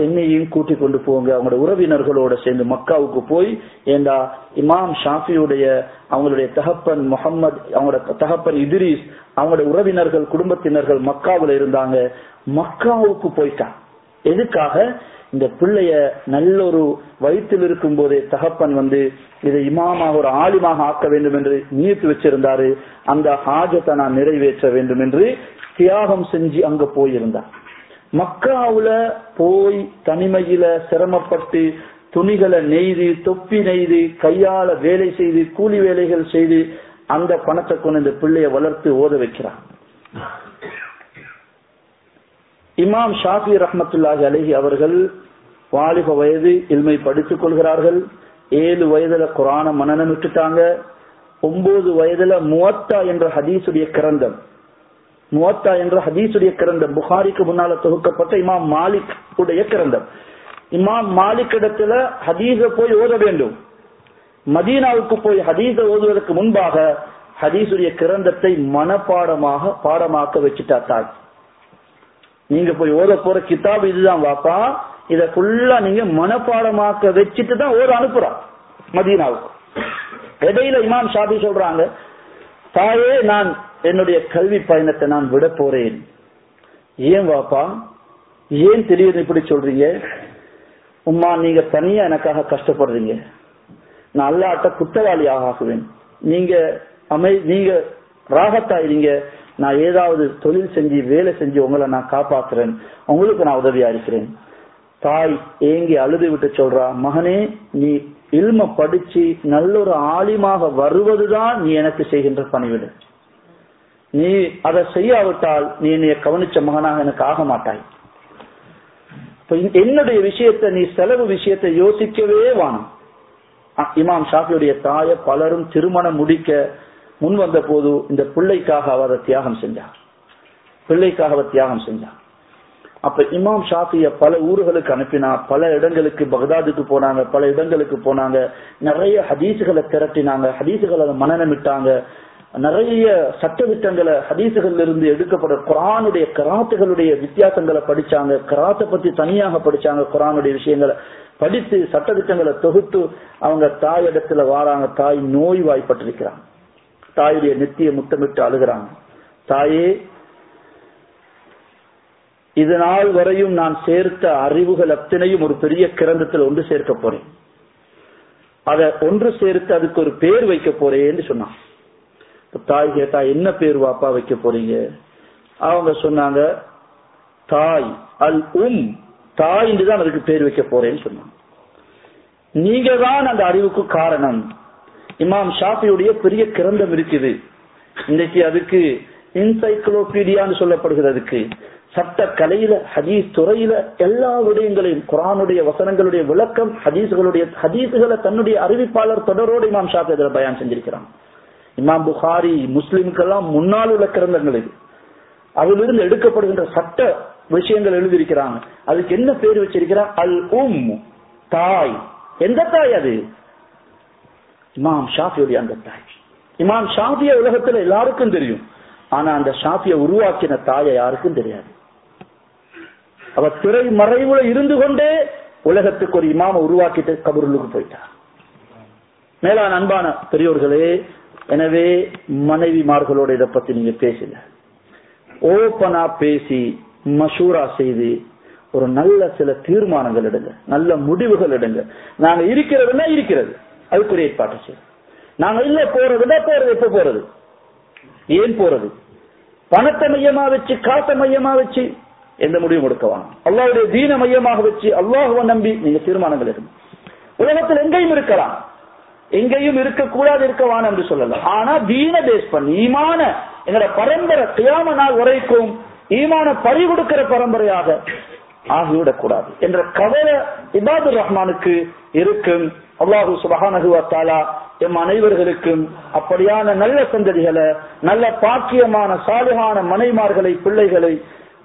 என்னையும் கூட்டி கொண்டு போங்க. அவங்களோட உறவினர்களோட சேர்ந்து மக்காவுக்கு போய் ஏண்டா இமாம் ஷாஃபியுடைய அவங்களுடைய தகப்பன் முகம்மது அவங்களோட தகப்பன் இதிரீஸ் அவங்களோட உறவினர்கள் குடும்பத்தினர்கள் மக்காவுல இருந்தாங்க. மக்காவுக்கு போயிட்டான். எதுக்காக இந்த பிள்ளைய நல்ல ஒரு வயிற்றில் இருக்கும் போதே தகப்பன் வந்து இதை இமாமாக ஒரு ஆலிமாக ஆக்க வேண்டும் என்று நீத்து வச்சிருந்தாரு. அந்த ஹாஜத்தை நான் நிறைவேற்ற வேண்டும் என்று தியாகம் செஞ்சு அங்க போயிருந்தார் மக்காவுல போய் தனிமையில சிரமப்பட்டு துணிகளை நெய்து தொப்பி நெய்து கையால வேலை செய்து கூலி வேலைகள் செய்து அந்த பணத்தை கொண்டு இந்த பிள்ளைய வளர்த்து ஓத வைக்கிறான். இமாம் ஷாஃபி ரஹமத்துல்லாஹி அலஹி அவர்கள் வாலிப வயது இல்மை படித்துக் கொள்கிறார்கள். ஏழு வயதுல குரான மனநம் விட்டுட்டாங்க. ஒன்பது வயதுல முவத்தா என்ற ஹதீசுடைய கிரந்தம். முவத்தா என்ற ஹதீசுடைய கிரந்தம். புகாரிக்கு முன்னால தொகுக்கப்பட்ட இமாம் மாலிக் உடைய கிரந்தம். இமாம் மாலிக் இடத்துல ஹதீஸ போய் ஓத வேண்டும். மதீனாவுக்கு போய் ஹதீஸ ஓதுவதற்கு முன்பாக ஹதீசுடைய கிரந்தத்தை மனப்பாடமாக பாடமாக்க வச்சுட்டா தாய். நீங்க போய் ஓத போற கிதாப் இதுதான் வாப்பா. இத ஃபுல்லா நீங்க மனப்பாடமாக்க வச்சுட்டு தான் ஓத அனுப்புறோம். மதீனாவுக்கு. இடையில இமாம் ஷாபி சொல்றாங்க தாயே நான் என்னுடைய கல்வி பயணத்தை நான் விட போறேன். ஏன் வாப்பா? ஏன் திடீர்னு இப்படி சொல்றீங்க? உம்மா நீங்க தனியா எனக்காக கஷ்டப்படுறீங்க. நான் அல்லாட்ட குற்றவாளி ஆகுவேன். நீங்க அமை நீங்க ராகத்தாயிருங்க. நான் ஏதாவது தொழில் செஞ்சு வேலை செஞ்சு உங்களை நான் காப்பாத்துறேன். உங்களுக்கு நான் உதவியா இருக்கிறேன். தாய் ஏங்கி அழுது விட்டு சொல்றா மகனே நீ இல்ம படிச்சு நல்ல ஒரு ஆலிமாக வருவதுதான் நீ எனக்கு செய்கின்ற பணிவிடு. நீ அதை செய்யாவிட்டால் நீ என்னைய கவனிச்ச மகனாக எனக்கு ஆக மாட்டாய். என்னுடைய விஷயத்தை நீ செலவு விஷயத்தை யோசிக்கவே வானம் இமாம் ஷாஃபியுடைய தாய பலரும் திருமணம் முடிக்க முன் வந்த போது இந்த பிள்ளைக்காக அவர் தியாகம் செஞ்சார். பிள்ளைக்காக அவர் தியாகம் செஞ்சார். அப்ப இமாம் ஷாஃபிய பல ஊர்களுக்கு அனுப்பினா பல இடங்களுக்கு பகதாதுக்கு போனாங்க பல இடங்களுக்கு போனாங்க நிறைய ஹதீசுகளை திரட்டினாங்க ஹதீசுகளை மனநமிட்டாங்க நிறைய சட்டதிட்டங்களை ஹதீசுகள் இருந்து எடுக்கப்பட குரானுடைய கராத்துகளுடைய வித்தியாசங்களை படிச்சாங்க கராத்தை பத்தி தனியாக படிச்சாங்க குரானுடைய விஷயங்களை படித்து சட்டதிட்டங்களை தொகுத்து அவங்க தாய் இடத்துல வாராங்க தாய் நோய் வாய்ப்பட்டிருக்கிறாங்க தாயுடைய நெத்திய முத்தமிட்டு அழுகிறான். தாயே இது நாள் வரையும் நான் சேர்த்த அறிவுகள் அத்தனையும் ஒரு பெரிய கிரந்தத்தில் ஒன்று சேர்க்க போறேன். அதை ஒன்று சேர்த்து அதுக்கு ஒரு பேர் வைக்க போறேன்னு சொன்னான். தாய் கேட்டா என்ன பேர் வாப்பா வைக்க போறீங்க? அவங்க சொன்னாங்க தாய் அல் உம் தாய் தான் அதுக்கு பேர் வைக்க போறேன்னு சொன்னாங்க நீங்க தான் அந்த அறிவுக்கு காரணம். இமாம் ஷாஃபியுடைய பெரிய கிரந்தம் இருக்குது. இன்னைக்கு அதுக்கு இன்சைக்ளோபீடியான்னு சொல்லப்படுகிறது அதுக்கு. சட்ட கலையில ஹதீஸ் துறையில எல்லா விடயங்களையும் குரானுடைய வசனங்களுடைய விளக்கம் ஹதீஸ்களுடைய ஹதீசுகளை தன்னுடைய அறிவிப்பாளர் தொடரோடு இமாம் ஷாஃபி அதில் பயன் செஞ்சிருக்கிறான். இமாம் புகாரி முஸ்லிம்கெல்லாம் முன்னால் உள்ள கிரந்தங்கள் இது. அதிலிருந்து எடுக்கப்படுகின்ற சட்ட விஷயங்கள் எழுதியிருக்கிறாங்க. அதுக்கு என்ன பேர் வச்சிருக்கிறான்? அல் உம் தாய். எந்த தாய் அது? இமாம் ஷாஃபியுடைய அந்த தாய் இமாம் ஷாஃபிய உலகத்துல எல்லாருக்கும் தெரியும். ஆனா அந்த ஷாஃபிய உருவாக்கின தாயை யாருக்கும் தெரியாது. அவ திரை மறைவுல இருந்து கொண்டே உலகத்துக்கு ஒரு இமாம உருவாக்கிட்டு கபருளுக்கு போயிட்டார் மேலான அன்பான பெரியோர்களே எனவே மனைவிமார்களோட இதை பத்தி நீங்க பேசல ஓப்பனா பேசி மசூரா செய்து ஒரு நல்ல சில தீர்மானங்கள் எடுங்க. நல்ல முடிவுகள் எடுங்க. நாங்க இருக்கிறதுனா இருக்கிறது. அதுக்குரிய ஏற்பாட்டு செய்யும் நாங்க இல்ல போறதுன்னா போறது எப்ப போறது ஏன் போறது? பணத்தை மையமா வச்சு காசை மையமா வச்சு எந்த முடிவும் எடுக்க அல்லாவுடைய தீன மையமாக வச்சு அல்லாஹுவ நம்பி நீங்க தீர்மானங்கள் இருக்கு உலகத்தில் எங்கேயும் இருக்கலாம். எங்கேயும் இருக்கக்கூடாது இருக்கவான் என்று சொல்லலாம் ஆனா தீன பேஸ் பண்ணி ஈமான எங்களோட பரம்பரை கியாம நாள் உரைக்கும் ஈமான பறி கொடுக்கிற பரம்பரையாக ஆகிவிடக் கூடாது என்ற கவலை இபாதுர் ரஹ்மானுக்கு இருக்கும். அல்லாஹு சுபகானகுவத்தாலா எம் அனைவர்களுக்கும் அப்படியான நல்ல சந்ததிகளை நல்ல பாக்கியமான சாலிகான மனைமார்களை பிள்ளைகளை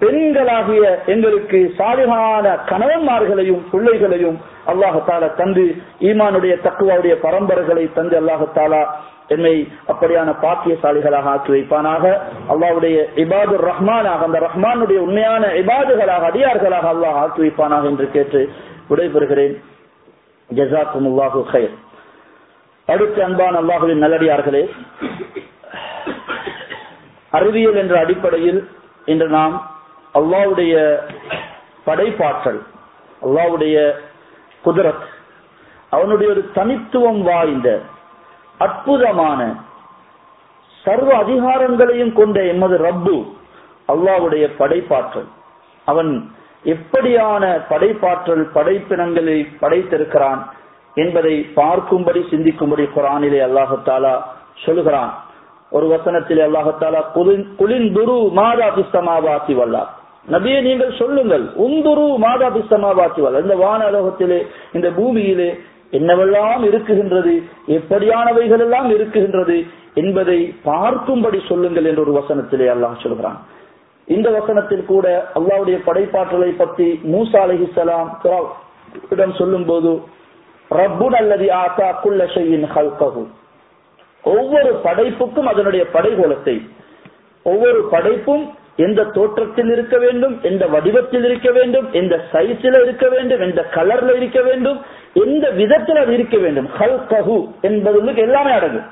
பெண்களாகிய எங்களுக்கு சாலிகான கணவன்மார்களையும் பிள்ளைகளையும் அல்லாஹத்தாலா தந்து ஈமானுடைய தக்குவாவுடைய பரம்பரைகளை தந்து அல்லாஹத்தாலா என்னை அப்படியான பாக்கியசாலிகளாக ஆக்கி வைப்பானாக. அல்லாவுடைய இபாதுர் ரஹ்மானாக அந்த ரஹ்மானுடைய உண்மையான இபாதுகளாக அடியார்களாக அல்லாஹ் ஆக்கி வைப்பானாக என்று கேட்டு விடைபெறுகிறேன். ஜசாக்கும் அல்லாஹு ஹயர் அடுத்து அன்பான் அல்லாஹுவின் நல்லடியார்களே அறிவியல் என்ற அடிப்படையில் இன்று நாம் அல்லாவுடைய படைப்பாற்றல் அல்லாவுடைய குதிரத் அவனுடைய ஒரு தனித்துவம் வாய்ந்த அற்புதமான சர்வ அதிகாரங்களையும் கொண்ட எமது ரப்பு அல்லாவுடைய படைப்பாற்றல். அவன் எப்படியான படைப்பாற்றல் படைப்பினங்களை படைத்திருக்கிறான் என்பதை பார்க்கும்படி சிந்திக்கும்படி குரானிலே அல்லாஹாலா சொல்லுகிறான் ஒரு வசனத்திலே அல்லாஹாலா குலின் துரு மாதா பிஸ்தமாவாத்தி நபியை நீங்கள் சொல்லுங்கள் உந்துரு மாதா பிஸ்தமாவாத்தி வல்லா. இந்த வான அலோகத்திலே இந்த பூமியிலே என்னவெல்லாம் இருக்குகின்றது எப்படியானவைகள் எல்லாம் இருக்குகின்றது என்பதை பார்க்கும்படி சொல்லுங்கள் என்று ஒரு வசனத்திலே அல்லாஹ் சொல்கிறான். இந்த வசனத்தில் கூட அல்லாவுடைய படைப்பாற்றலை பற்றி மூசா அலஹிசலாம் இடம் சொல்லும் போது ரப்புன் அல்லது ஆசா குல்ல ஹல்கு ஒவ்வொரு படைப்புக்கும் அதனுடைய படைகோலத்தை ஒவ்வொரு படைப்பும் எந்த தோற்றத்தில் இருக்க வேண்டும் எந்த வடிவத்தில் இருக்க வேண்டும் எந்த சைஸில் இருக்க வேண்டும் எந்த கலர்ல இருக்க வேண்டும் எந்த விதத்தில் அது இருக்க வேண்டும். ஹல் கஹு என்பது எல்லாமே அடங்கும்.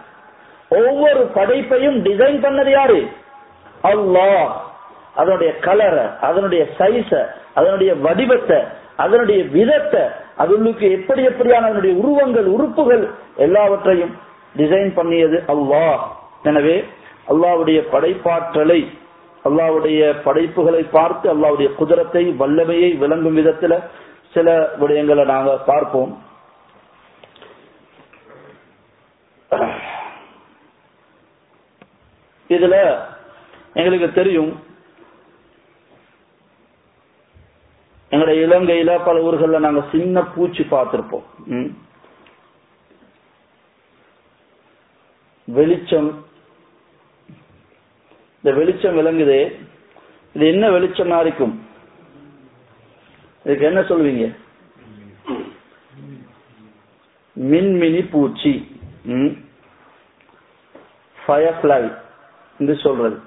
ஒவ்வொரு படைப்பையும் டிசைன் பண்ணது யாரு? அல்லாஹ். அதனுடைய கலரை அதனுடைய சைஸ அதனுடைய வடிவத்தை அதனுடைய விதத்தை அதுக்கு எப்படி எப்படியான அதனுடைய உருவங்கள் உறுப்புகள் எல்லாவற்றையும் டிசைன் பண்ணியது அல்லாஹ். எனவே அல்லாவுடைய படைப்பாற்றலை அல்லாவுடைய படைப்புகளை பார்த்து அல்லாவுடைய குதிரத்தை வல்லமையை விளங்கும் விதத்துல சில விடயங்களை நாங்க பார்ப்போம். இதுல எங்களுக்கு தெரியும் எங்களுடைய இலங்கையில பல ஊர்கள்ல நாங்க சின்ன பூச்சி பார்த்திருப்போம். வெளிச்சம். இந்த வெளிச்சம் விளங்குதே. இது என்ன வெளிச்சமா இருக்கும்? இதுக்கு என்ன சொல்லுவீங்க? மின்மினி பூச்சி. ஃபயர்ஃபிளை என்று சொல்றது.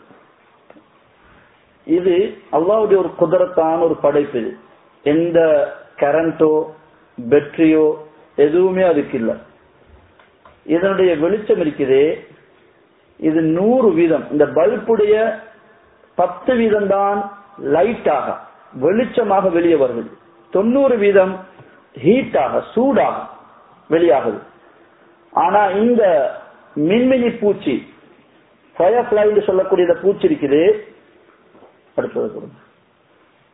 இது அல்லாவுடைய ஒரு குதிரத்தான ஒரு படைப்பு இது. எந்த கரண்டோ பேட்டரியோ எதுவுமே அதுக்கு இல்லை இதனுடைய வெளிச்சம் இருக்குது இது நூறு வீதம். இந்த பல்புடைய பத்து வீதம் தான் லைட்டாக வெளிச்சமாக வெளியே வருகிறது தொண்ணூறு வீதம் ஹீட்டாக சூடாக வெளியாகுது. ஆனா இந்த மின்மினி பூச்சி ஃபயர்ஃபிளை என்று சொல்லக்கூடிய பூச்சி இருக்குது. அடுத்தது கொடுங்க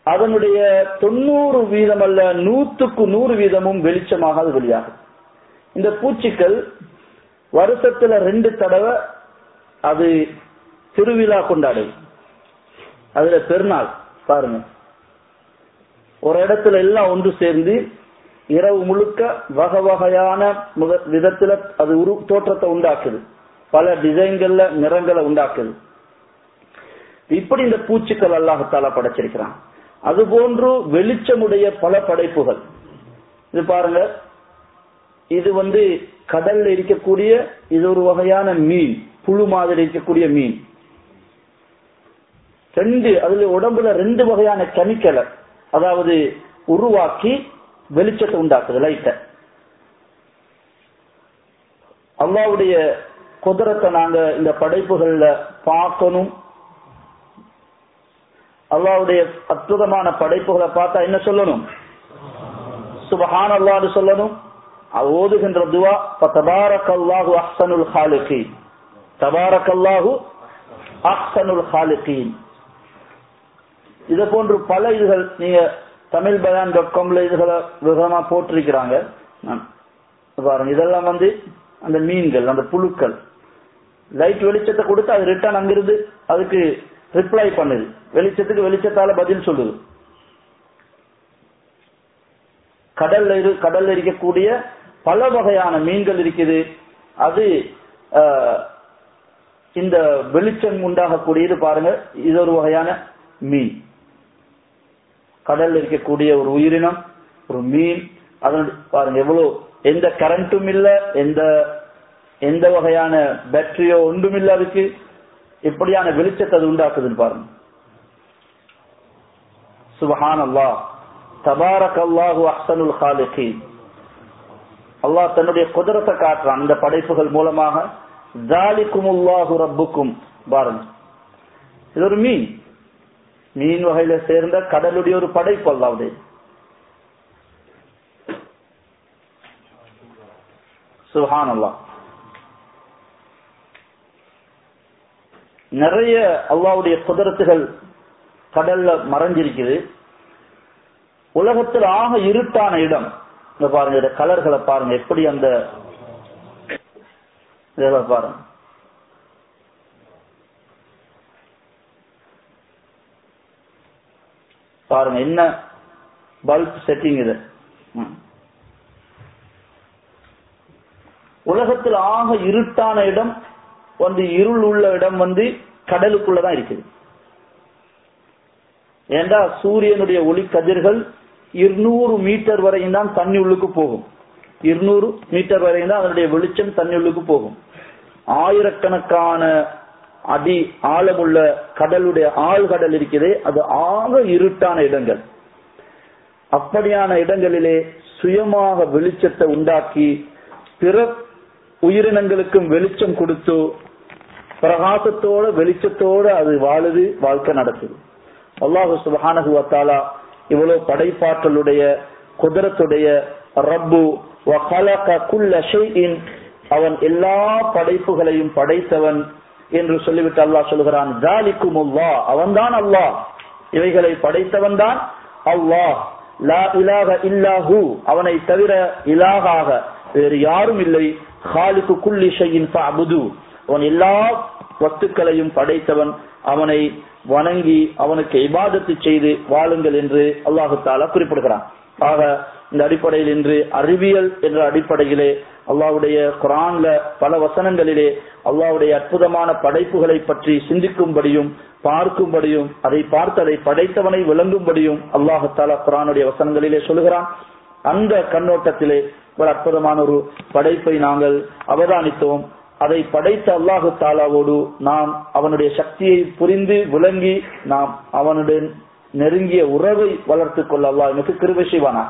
அதனுடைய தொண்ணூறு வீதம் அல்ல நூத்துக்கு நூறு வீதமும் வெளிச்சமாக அது வெளியாகும். இந்த பூச்சிக்கள் வருஷத்துல ரெண்டு தடவை அது திருவிழா கொண்டாடும். அதுல பெருநாள் பாருங்க. ஒரு இடத்துல எல்லாம் ஒன்று சேர்ந்து இரவு முழுக்க வகை வகையான விதத்துல அது உரு தோற்றத்தை உண்டாக்குது. பல டிசைன்கள்ல நிறங்களை உண்டாக்குது. இப்படி இந்த பூச்சிக்கள் அல்லாஹத்தால படைச்சிருக்கிறான். அதுபோன்று வெளிச்சமுடைய பல படைப்புகள். இது பாருங்க. இது வந்து கடல்ல இருக்கக்கூடிய இது ஒரு வகையான மீன். புழு மாதிரி இருக்கக்கூடிய மீன். ரெண்டு அதுல உடம்புல ரெண்டு வகையான கெமிக்கலை அதாவது உருவாக்கி வெளிச்சத்தை உண்டாக்குது லைட்ட அல்லாவுடைய குதிரத்தை நாங்க இந்த படைப்புகள்ல பார்க்கணும். அல்லாவுடைய அற்புதமான படைப்புகளை பார்த்தா என்ன சொல்லணும்? சுபஹான் அல்லாஹ் சொல்லணும். ஓதுகின்ற துவா தபாரக்கல்லாஹு அஹ்சனுல் ஹாலிகீன். தபாரக்கல்லாஹு அஹ்சனுல் ஹாலிகீன். இதை போன்று பல இதுகள் நீங்க தமிழ் பயான் டாட் காம்ல இதுகளை விதமா போட்டிருக்கிறாங்க. பாருங்க இதெல்லாம் வந்து அந்த மீன்கள் அந்த புழுக்கள். லைட் வெளிச்சத்தை கொடுத்து அது ரிட்டர்ன் அங்கிருந்து அதுக்கு ரிப்ளை பண்ணுது. வெளிச்சத்துக்கு வெளிச்சத்தால பதில் சொல்லுது. கடல்ல இரு கடல்ல இருக்கக்கூடிய பல வகையான மீன்கள் இருக்குது. அது இந்த வெளிச்சம் உண்டாகக்கூடியது பாருங்க. இது ஒரு வகையான மீன். கடல்ல இருக்கக்கூடிய ஒரு உயிரினம் ஒரு மீன் அதனுடைய பாருங்க எவ்வளவு எந்த கரண்ட்டும் இல்ல எந்த எந்த வகையான பேட்டரியோ ஒன்றும் இல்ல அதுக்கு. எப்படியான வெளிச்சத்தை அது உண்டாக்குதுன்னு பாருங்க. சுபஹான் அல்லாஹ் தபாரக் அல்லாஹு அஹ்சனுல் அல்லாஹ் தன்னுடைய குதிரத்தை காட்டுறான். இந்த படைப்புகள் மூலமாக ஜாலிக்குமுல்லாஹு ரப்புக்கும் பாருங்க. இது ஒரு மீன். மீன் வகையில சேர்ந்த கடலுடைய ஒரு படைப்பு அல்லாவுடைய சுஹான் அல்லாஹ் நிறைய அல்லாவுடைய குதிரத்துகள் கடல்ல மறைஞ்சிருக்குது. உலகத்தில் ஆக இருட்டான இடம். இந்த பாருங்க இந்த கலர்களை பாருங்க எப்படி அந்த பாருங்க. பாருங்க என்ன பல்ப் செட்டிங் இது? உலகத்தில் ஆக இருட்டான இடம் வந்து இருள் உள்ள இடம் வந்து கடலுக்குள்ளதான் இருக்குது. ஏண்டா சூரியனுடைய ஒளி கதிர்கள் இருநூறு மீட்டர் வரையும் தான் தண்ணி உள்ளுக்கு போகும். இருநூறு மீட்டர் வரையும் தான் அதனுடைய வெளிச்சம் தண்ணி உள்ளுக்கு போகும். ஆயிரக்கணக்கான அடி ஆழமுள்ள கடலுடைய ஆழ்கடல் இருக்குதே. அது ஆக இருட்டான இடங்கள். அப்படியான இடங்களிலே சுயமாக வெளிச்சத்தை உண்டாக்கி பிற உயிரினங்களுக்கும் வெளிச்சம் கொடுத்து பிரகாசத்தோட வெளிச்சத்தோட அது வாழுது வாழ்க்கை நடக்குது. அல்லாஹு சுபஹானகுவத்தாலா இவ்வளவு படைப்பாற்றலுடைய குதிரத்துடைய ரப்பு அவன் எல்லா படைப்புகளையும் படைத்தவன் என்று சொல்லிவிட்டு அல்லாஹ் சொல்லுகிறான் ஜாலிக்கும் அல்லாஹ் அவன் தான் அல்லாஹ். இவைகளை படைத்தவன் தான் அல்லாஹ். லா இலாக இல்லாஹு அவனை தவிர இலாகாக வேறு யாரும் இல்லை. ஹாலிக்கு குல்லிஷையின் அவன் எல்லா வத்துக்களையும் படைத்தவன். அவனை வணங்கி அவனுக்கு இபாதத்து செய்து வாழுங்கள் என்று அல்லாஹு தாலா குறிப்பிடுகிறான். ஆக இந்த அடிப்படையில் இன்று அறிவியல் என்ற அடிப்படையிலே அல்லாவுடைய குரான்ல பல வசனங்களிலே அல்லாவுடைய அற்புதமான படைப்புகளை பற்றி சிந்திக்கும்படியும் பார்க்கும்படியும் அதை பார்த்து அதை படைத்தவனை விளங்கும்படியும் அல்லாஹத்தாலா குரானுடைய வசனங்களிலே சொல்கிறான் அந்த கண்ணோட்டத்திலே ஒரு அற்புதமான ஒரு படைப்பை நாங்கள் அவதானித்தோம். அதை படைத்த அல்லாஹு தாலாவோடு நாம் அவனுடைய சக்தியை புரிந்து விளங்கி நாம் அவனுடைய நெருங்கிய உறவை வளர்த்து கொள்ள அல்லா எனக்கு கிருபை செய்வானா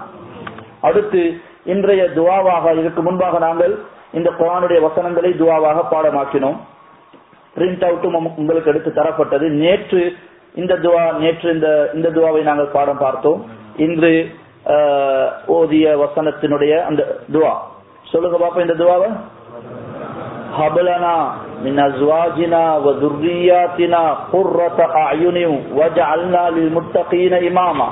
அடுத்து இன்றைய துவாவாக இதற்கு முன்பாக நாங்கள் இந்த குரானுடைய வசனங்களை துவாவாக பாடமாக்கினோம். பிரிண்ட் அவுட்டும் உங்களுக்கு எடுத்து தரப்பட்டது. நேற்று இந்த துவா நேற்று இந்த இந்த துவாவை நாங்கள் பாடம் பார்த்தோம். இன்று ஆஹ், ஓதிய வசனத்தினுடைய அந்த துவா. சொல்லுங்க பாப்பா இந்த துவாவை. ஹபலனா மின் அஸ்வாஜினா வ துர்ரியாத்தினா குர்ரத அயுனியும் வஜஅல்னா லில் முத்தகீன இமாமா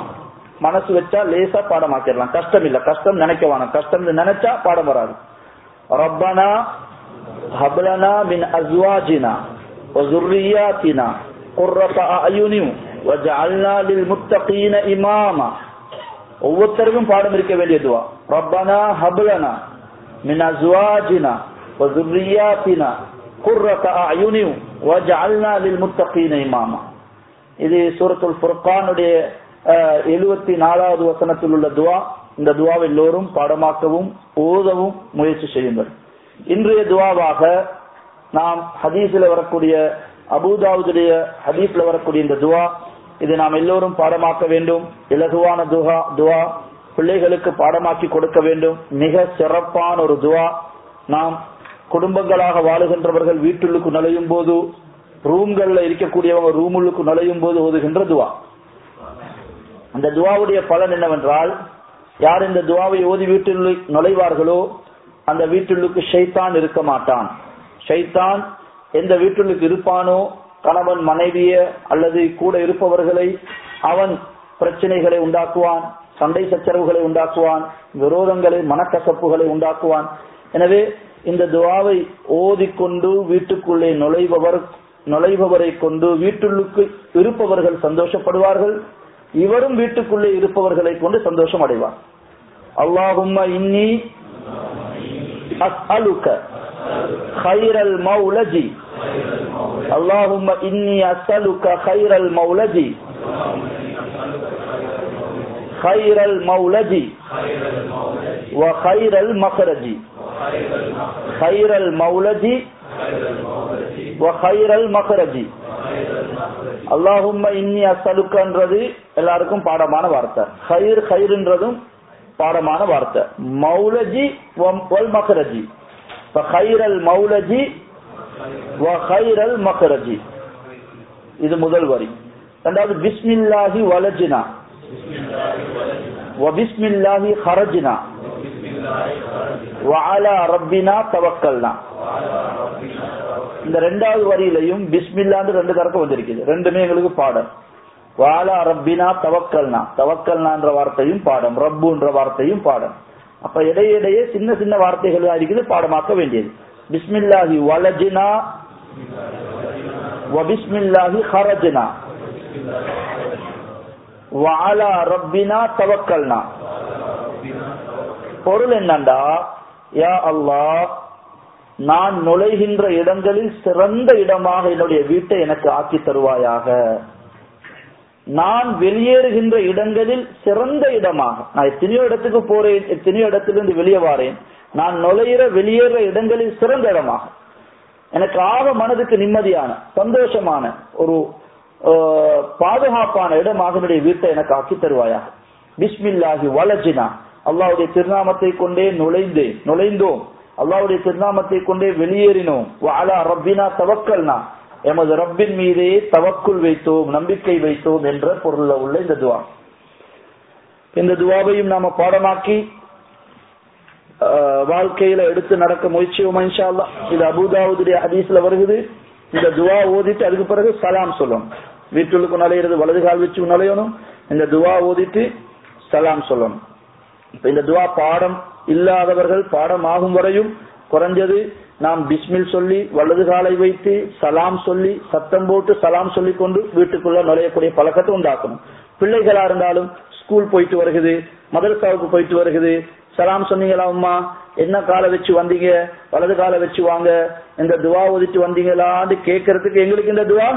மனசு வச்சா லேசா பாடமாக்கிடலாம் கஷ்டம் இல்ல கஷ்டம் நினைக்க வேணாம் கஷ்டம் நினைச்சா பாடம் வராது ரப்பனா ஹபலனா மின் அஸ்வாஜினா வ துர்ரியாத்தினா குர்ரத அயுனியும் வஜஅல்னா லில் முத்தகீன இமாமா ஒவ்வொருத்தருக்கும் பாடம் இருக்க வேண்டிய துவா ரப்பனா ஹபலனா மின் அஸ்வாஜினா وذرياتنا قرة أعين وجعلنا للمتقين إماما இது சூரத்துல் ஃபுர்கானுடைய எழுபத்தி நாலாவது வசனத்தில் உள்ள துவா இந்த துவாவை எல்லோரும் பாடமாக்கவும் ஓதவும் முயற்சி செய்யுங்கள் இன்றைய துவாவாக நாம் ஹதீஸில் வரக்கூடிய அபுதாவுடைய ஹதீஸ்ல வரக்கூடிய இந்த துவா இதை நாம் எல்லோரும் பாடமாக்க வேண்டும் இலகுவான துவா துவா பிள்ளைகளுக்கு பாடமாக்கி கொடுக்க வேண்டும் மிக சிறப்பான ஒரு துவா நாம் குடும்பங்களாக வாழுகின்றவர்கள் வீட்டுள்ளுக்கு நுழையும் போது ரூம்கள்ல இருக்கக்கூடியவங்க ரூமுள்ளுக்கு நுழையும் போது ஓதுகின்ற துவா. அந்த துவாவுடைய பலன் என்னவென்றால் யார் இந்த துவாவை ஓதி வீட்டில் நுழைவார்களோ அந்த வீட்டுள்ளுக்கு ஷைத்தான் இருக்க மாட்டான். ஷைத்தான் எந்த வீட்டுள்ளுக்கு இருப்பானோ கணவன் மனைவிய அல்லது கூட இருப்பவர்களை அவன் பிரச்சனைகளை உண்டாக்குவான் சண்டை சச்சரவுகளை உண்டாக்குவான் விரோதங்களை மனக்கசப்புகளை உண்டாக்குவான். எனவே இந்த துவாவை ஓதிக்கொண்டு வீட்டுக்குள்ளே நுழைபவர் நுழைபவரை கொண்டு வீட்டுள்ளுக்கு இருப்பவர்கள் சந்தோஷப்படுவார்கள். இவரும் வீட்டுக்குள்ளே இருப்பவர்களை கொண்டு சந்தோஷம் அடைவார் அல்லாஹும்மா இன்னி அஸ்அலுக خيرல் மௌலஜி. அல்லாஹும்மா இன்னி அஸ்அலுக خيرல் மௌலஜி. خير المولد وخير المخرج خير المولد وخير المخرج அல்லாஹும் இன்னி அசலுக்கன்றது எல்லாருக்கும் பாடமான வார்த்தை. ஹயிர் ஹயிர்ன்றதும் பாடமான வார்த்தை. மௌலஜி மகரஜி. ஹைரல் மௌலஜி ஹைரல் மகரஜி. இது முதல் வரி. ரெண்டாவது பிஸ்மில்லாஹி வலஜினா. وبسم الله خرجنا وعلى ربنا توكلنا இந்த ரெண்டாவது வரியிலையும் பிஸ்மில்லான்னு ரெண்டு கறக்க வந்திருக்குது ரெண்டுமே எங்களுக்கு பாடம் வாலா ரப்பினா தவக்கல்னா தவக்கல்னான்ற வார்த்தையும் பாடம் ரப்புன்ற வார்த்தையும் பாடம் அப்ப இடையிடையே சின்ன சின்ன வார்த்தைகள் இருக்குது பாடமாக்க வேண்டியது பிஸ்மில்லாஹி வலஜினா வபிஸ்மில்லாஹி ஹரஜினா வாலா ரப்பினா தவக்கல்னா. பொருள் என்னண்டா? யா அல்லாஹ் நான் நுழைகின்ற இடங்களில் சிறந்த இடமாக என்னுடைய வீட்டை எனக்கு ஆக்கி தருவாயாக. நான் வெளியேறுகின்ற இடங்களில் சிறந்த இடமாக. நான் எத்தனையோ இடத்துக்கு போறேன் எத்தனையோ இடத்திலிருந்து வெளியே வாரேன். நான் நுழையிற வெளியேற இடங்களில் சிறந்த இடமாக. எனக்கு ஆக மனதுக்கு நிம்மதியான சந்தோஷமான ஒரு பாதுகாப்பான இடம் அதனுடைய வீட்டை எனக்கு ஆக்கி தருவாயாக. பிஸ்மில்லாஹி வலஜினா. அல்லாவுடைய திருநாமத்தை கொண்டே நுழைந்தேன் நுழைந்தோம். அல்லாவுடைய திருநாமத்தை கொண்டே வெளியேறினோம். ரப்பினா தவக்கல்னா. எமது ரப்பின் மீதே தவக்குள் வைத்தோம் நம்பிக்கை வைத்தோம் என்ற பொருள்ல உள்ள இந்த துவா. இந்த துவாவையும் நாம பாடமாக்கி வாழ்க்கையில எடுத்து நடக்க முயற்சியோம் இன்ஷா அல்லாஹ் இது அபுதாவுடைய ஹதீஸ்ல வருகிறது இந்த துவா ஓதிட்டு அதுக்கு பிறகு சலாம் சொல்லணும் வீட்டுக்கு நுழையிறது வலது கால் வச்சு நுழையணும். இந்த துவா ஓதிட்டு சலாம் சொல்லணும். இப்ப இந்த துவா பாடம் இல்லாதவர்கள் பாடம் ஆகும் வரையும் குறைஞ்சது நாம் பிஸ்மில் சொல்லி வலது காலை வைத்து சலாம் சொல்லி சத்தம் போட்டு சலாம் சொல்லி கொண்டு வீட்டுக்குள்ள நுழையக்கூடிய பழக்கத்தை உண்டாக்கணும். பிள்ளைகளா இருந்தாலும் ஸ்கூல் போயிட்டு வருகிறது மதரசாவுக்கு போயிட்டு வருகுது சலாம் சொன்னீங்களா அம்மா என்ன காலை வச்சு வந்தீங்க? வலது காலை வச்சு வாங்க. இந்த துவா ஒதிட்டு வந்தீங்களான்னு கேட்கறதுக்கு எங்களுக்கு இந்த துவா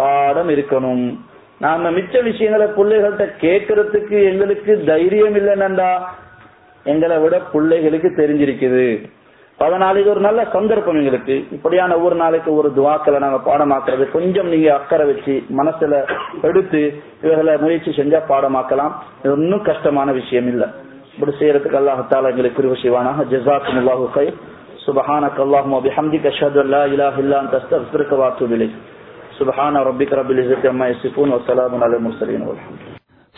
பாடம் இருக்கணும். நாம மிச்ச விஷயங்களை பிள்ளைகள்கிட்ட கேட்கறதுக்கு எங்களுக்கு தைரியம் இல்லைன்னா எங்களை விட பிள்ளைகளுக்கு தெரிஞ்சிருக்குது. பல நாளைக்கு ஒரு நல்ல சந்தர்ப்பம் எங்களுக்கு. இப்படியான ஒவ்வொரு நாளைக்கு ஒரு துவாக்களை நாங்க பாடமாக்குறது. கொஞ்சம் நீங்க அக்கறை வச்சு மனசுல எடுத்து இவர்களை முயற்சி செஞ்சா பாடமாக்கலாம். இது ஒன்றும் கஷ்டமான விஷயம் இல்ல. இப்படி செய்யறதுக்கு அல்லாஹத்தால எங்களுக்கு குருவ செய்வானாக. ஜசாக்கும் அல்லாஹு கை சுபஹானக் அல்லாஹும் அபிஹம்திக் அஷது அல்லா இலா தஸ்தர் திருக்கவாத்து விலை سبحان ربك رب العزة عما يصفون وسلام على المرسلين والحمد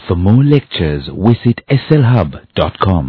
For more lectures, visit slhub.com.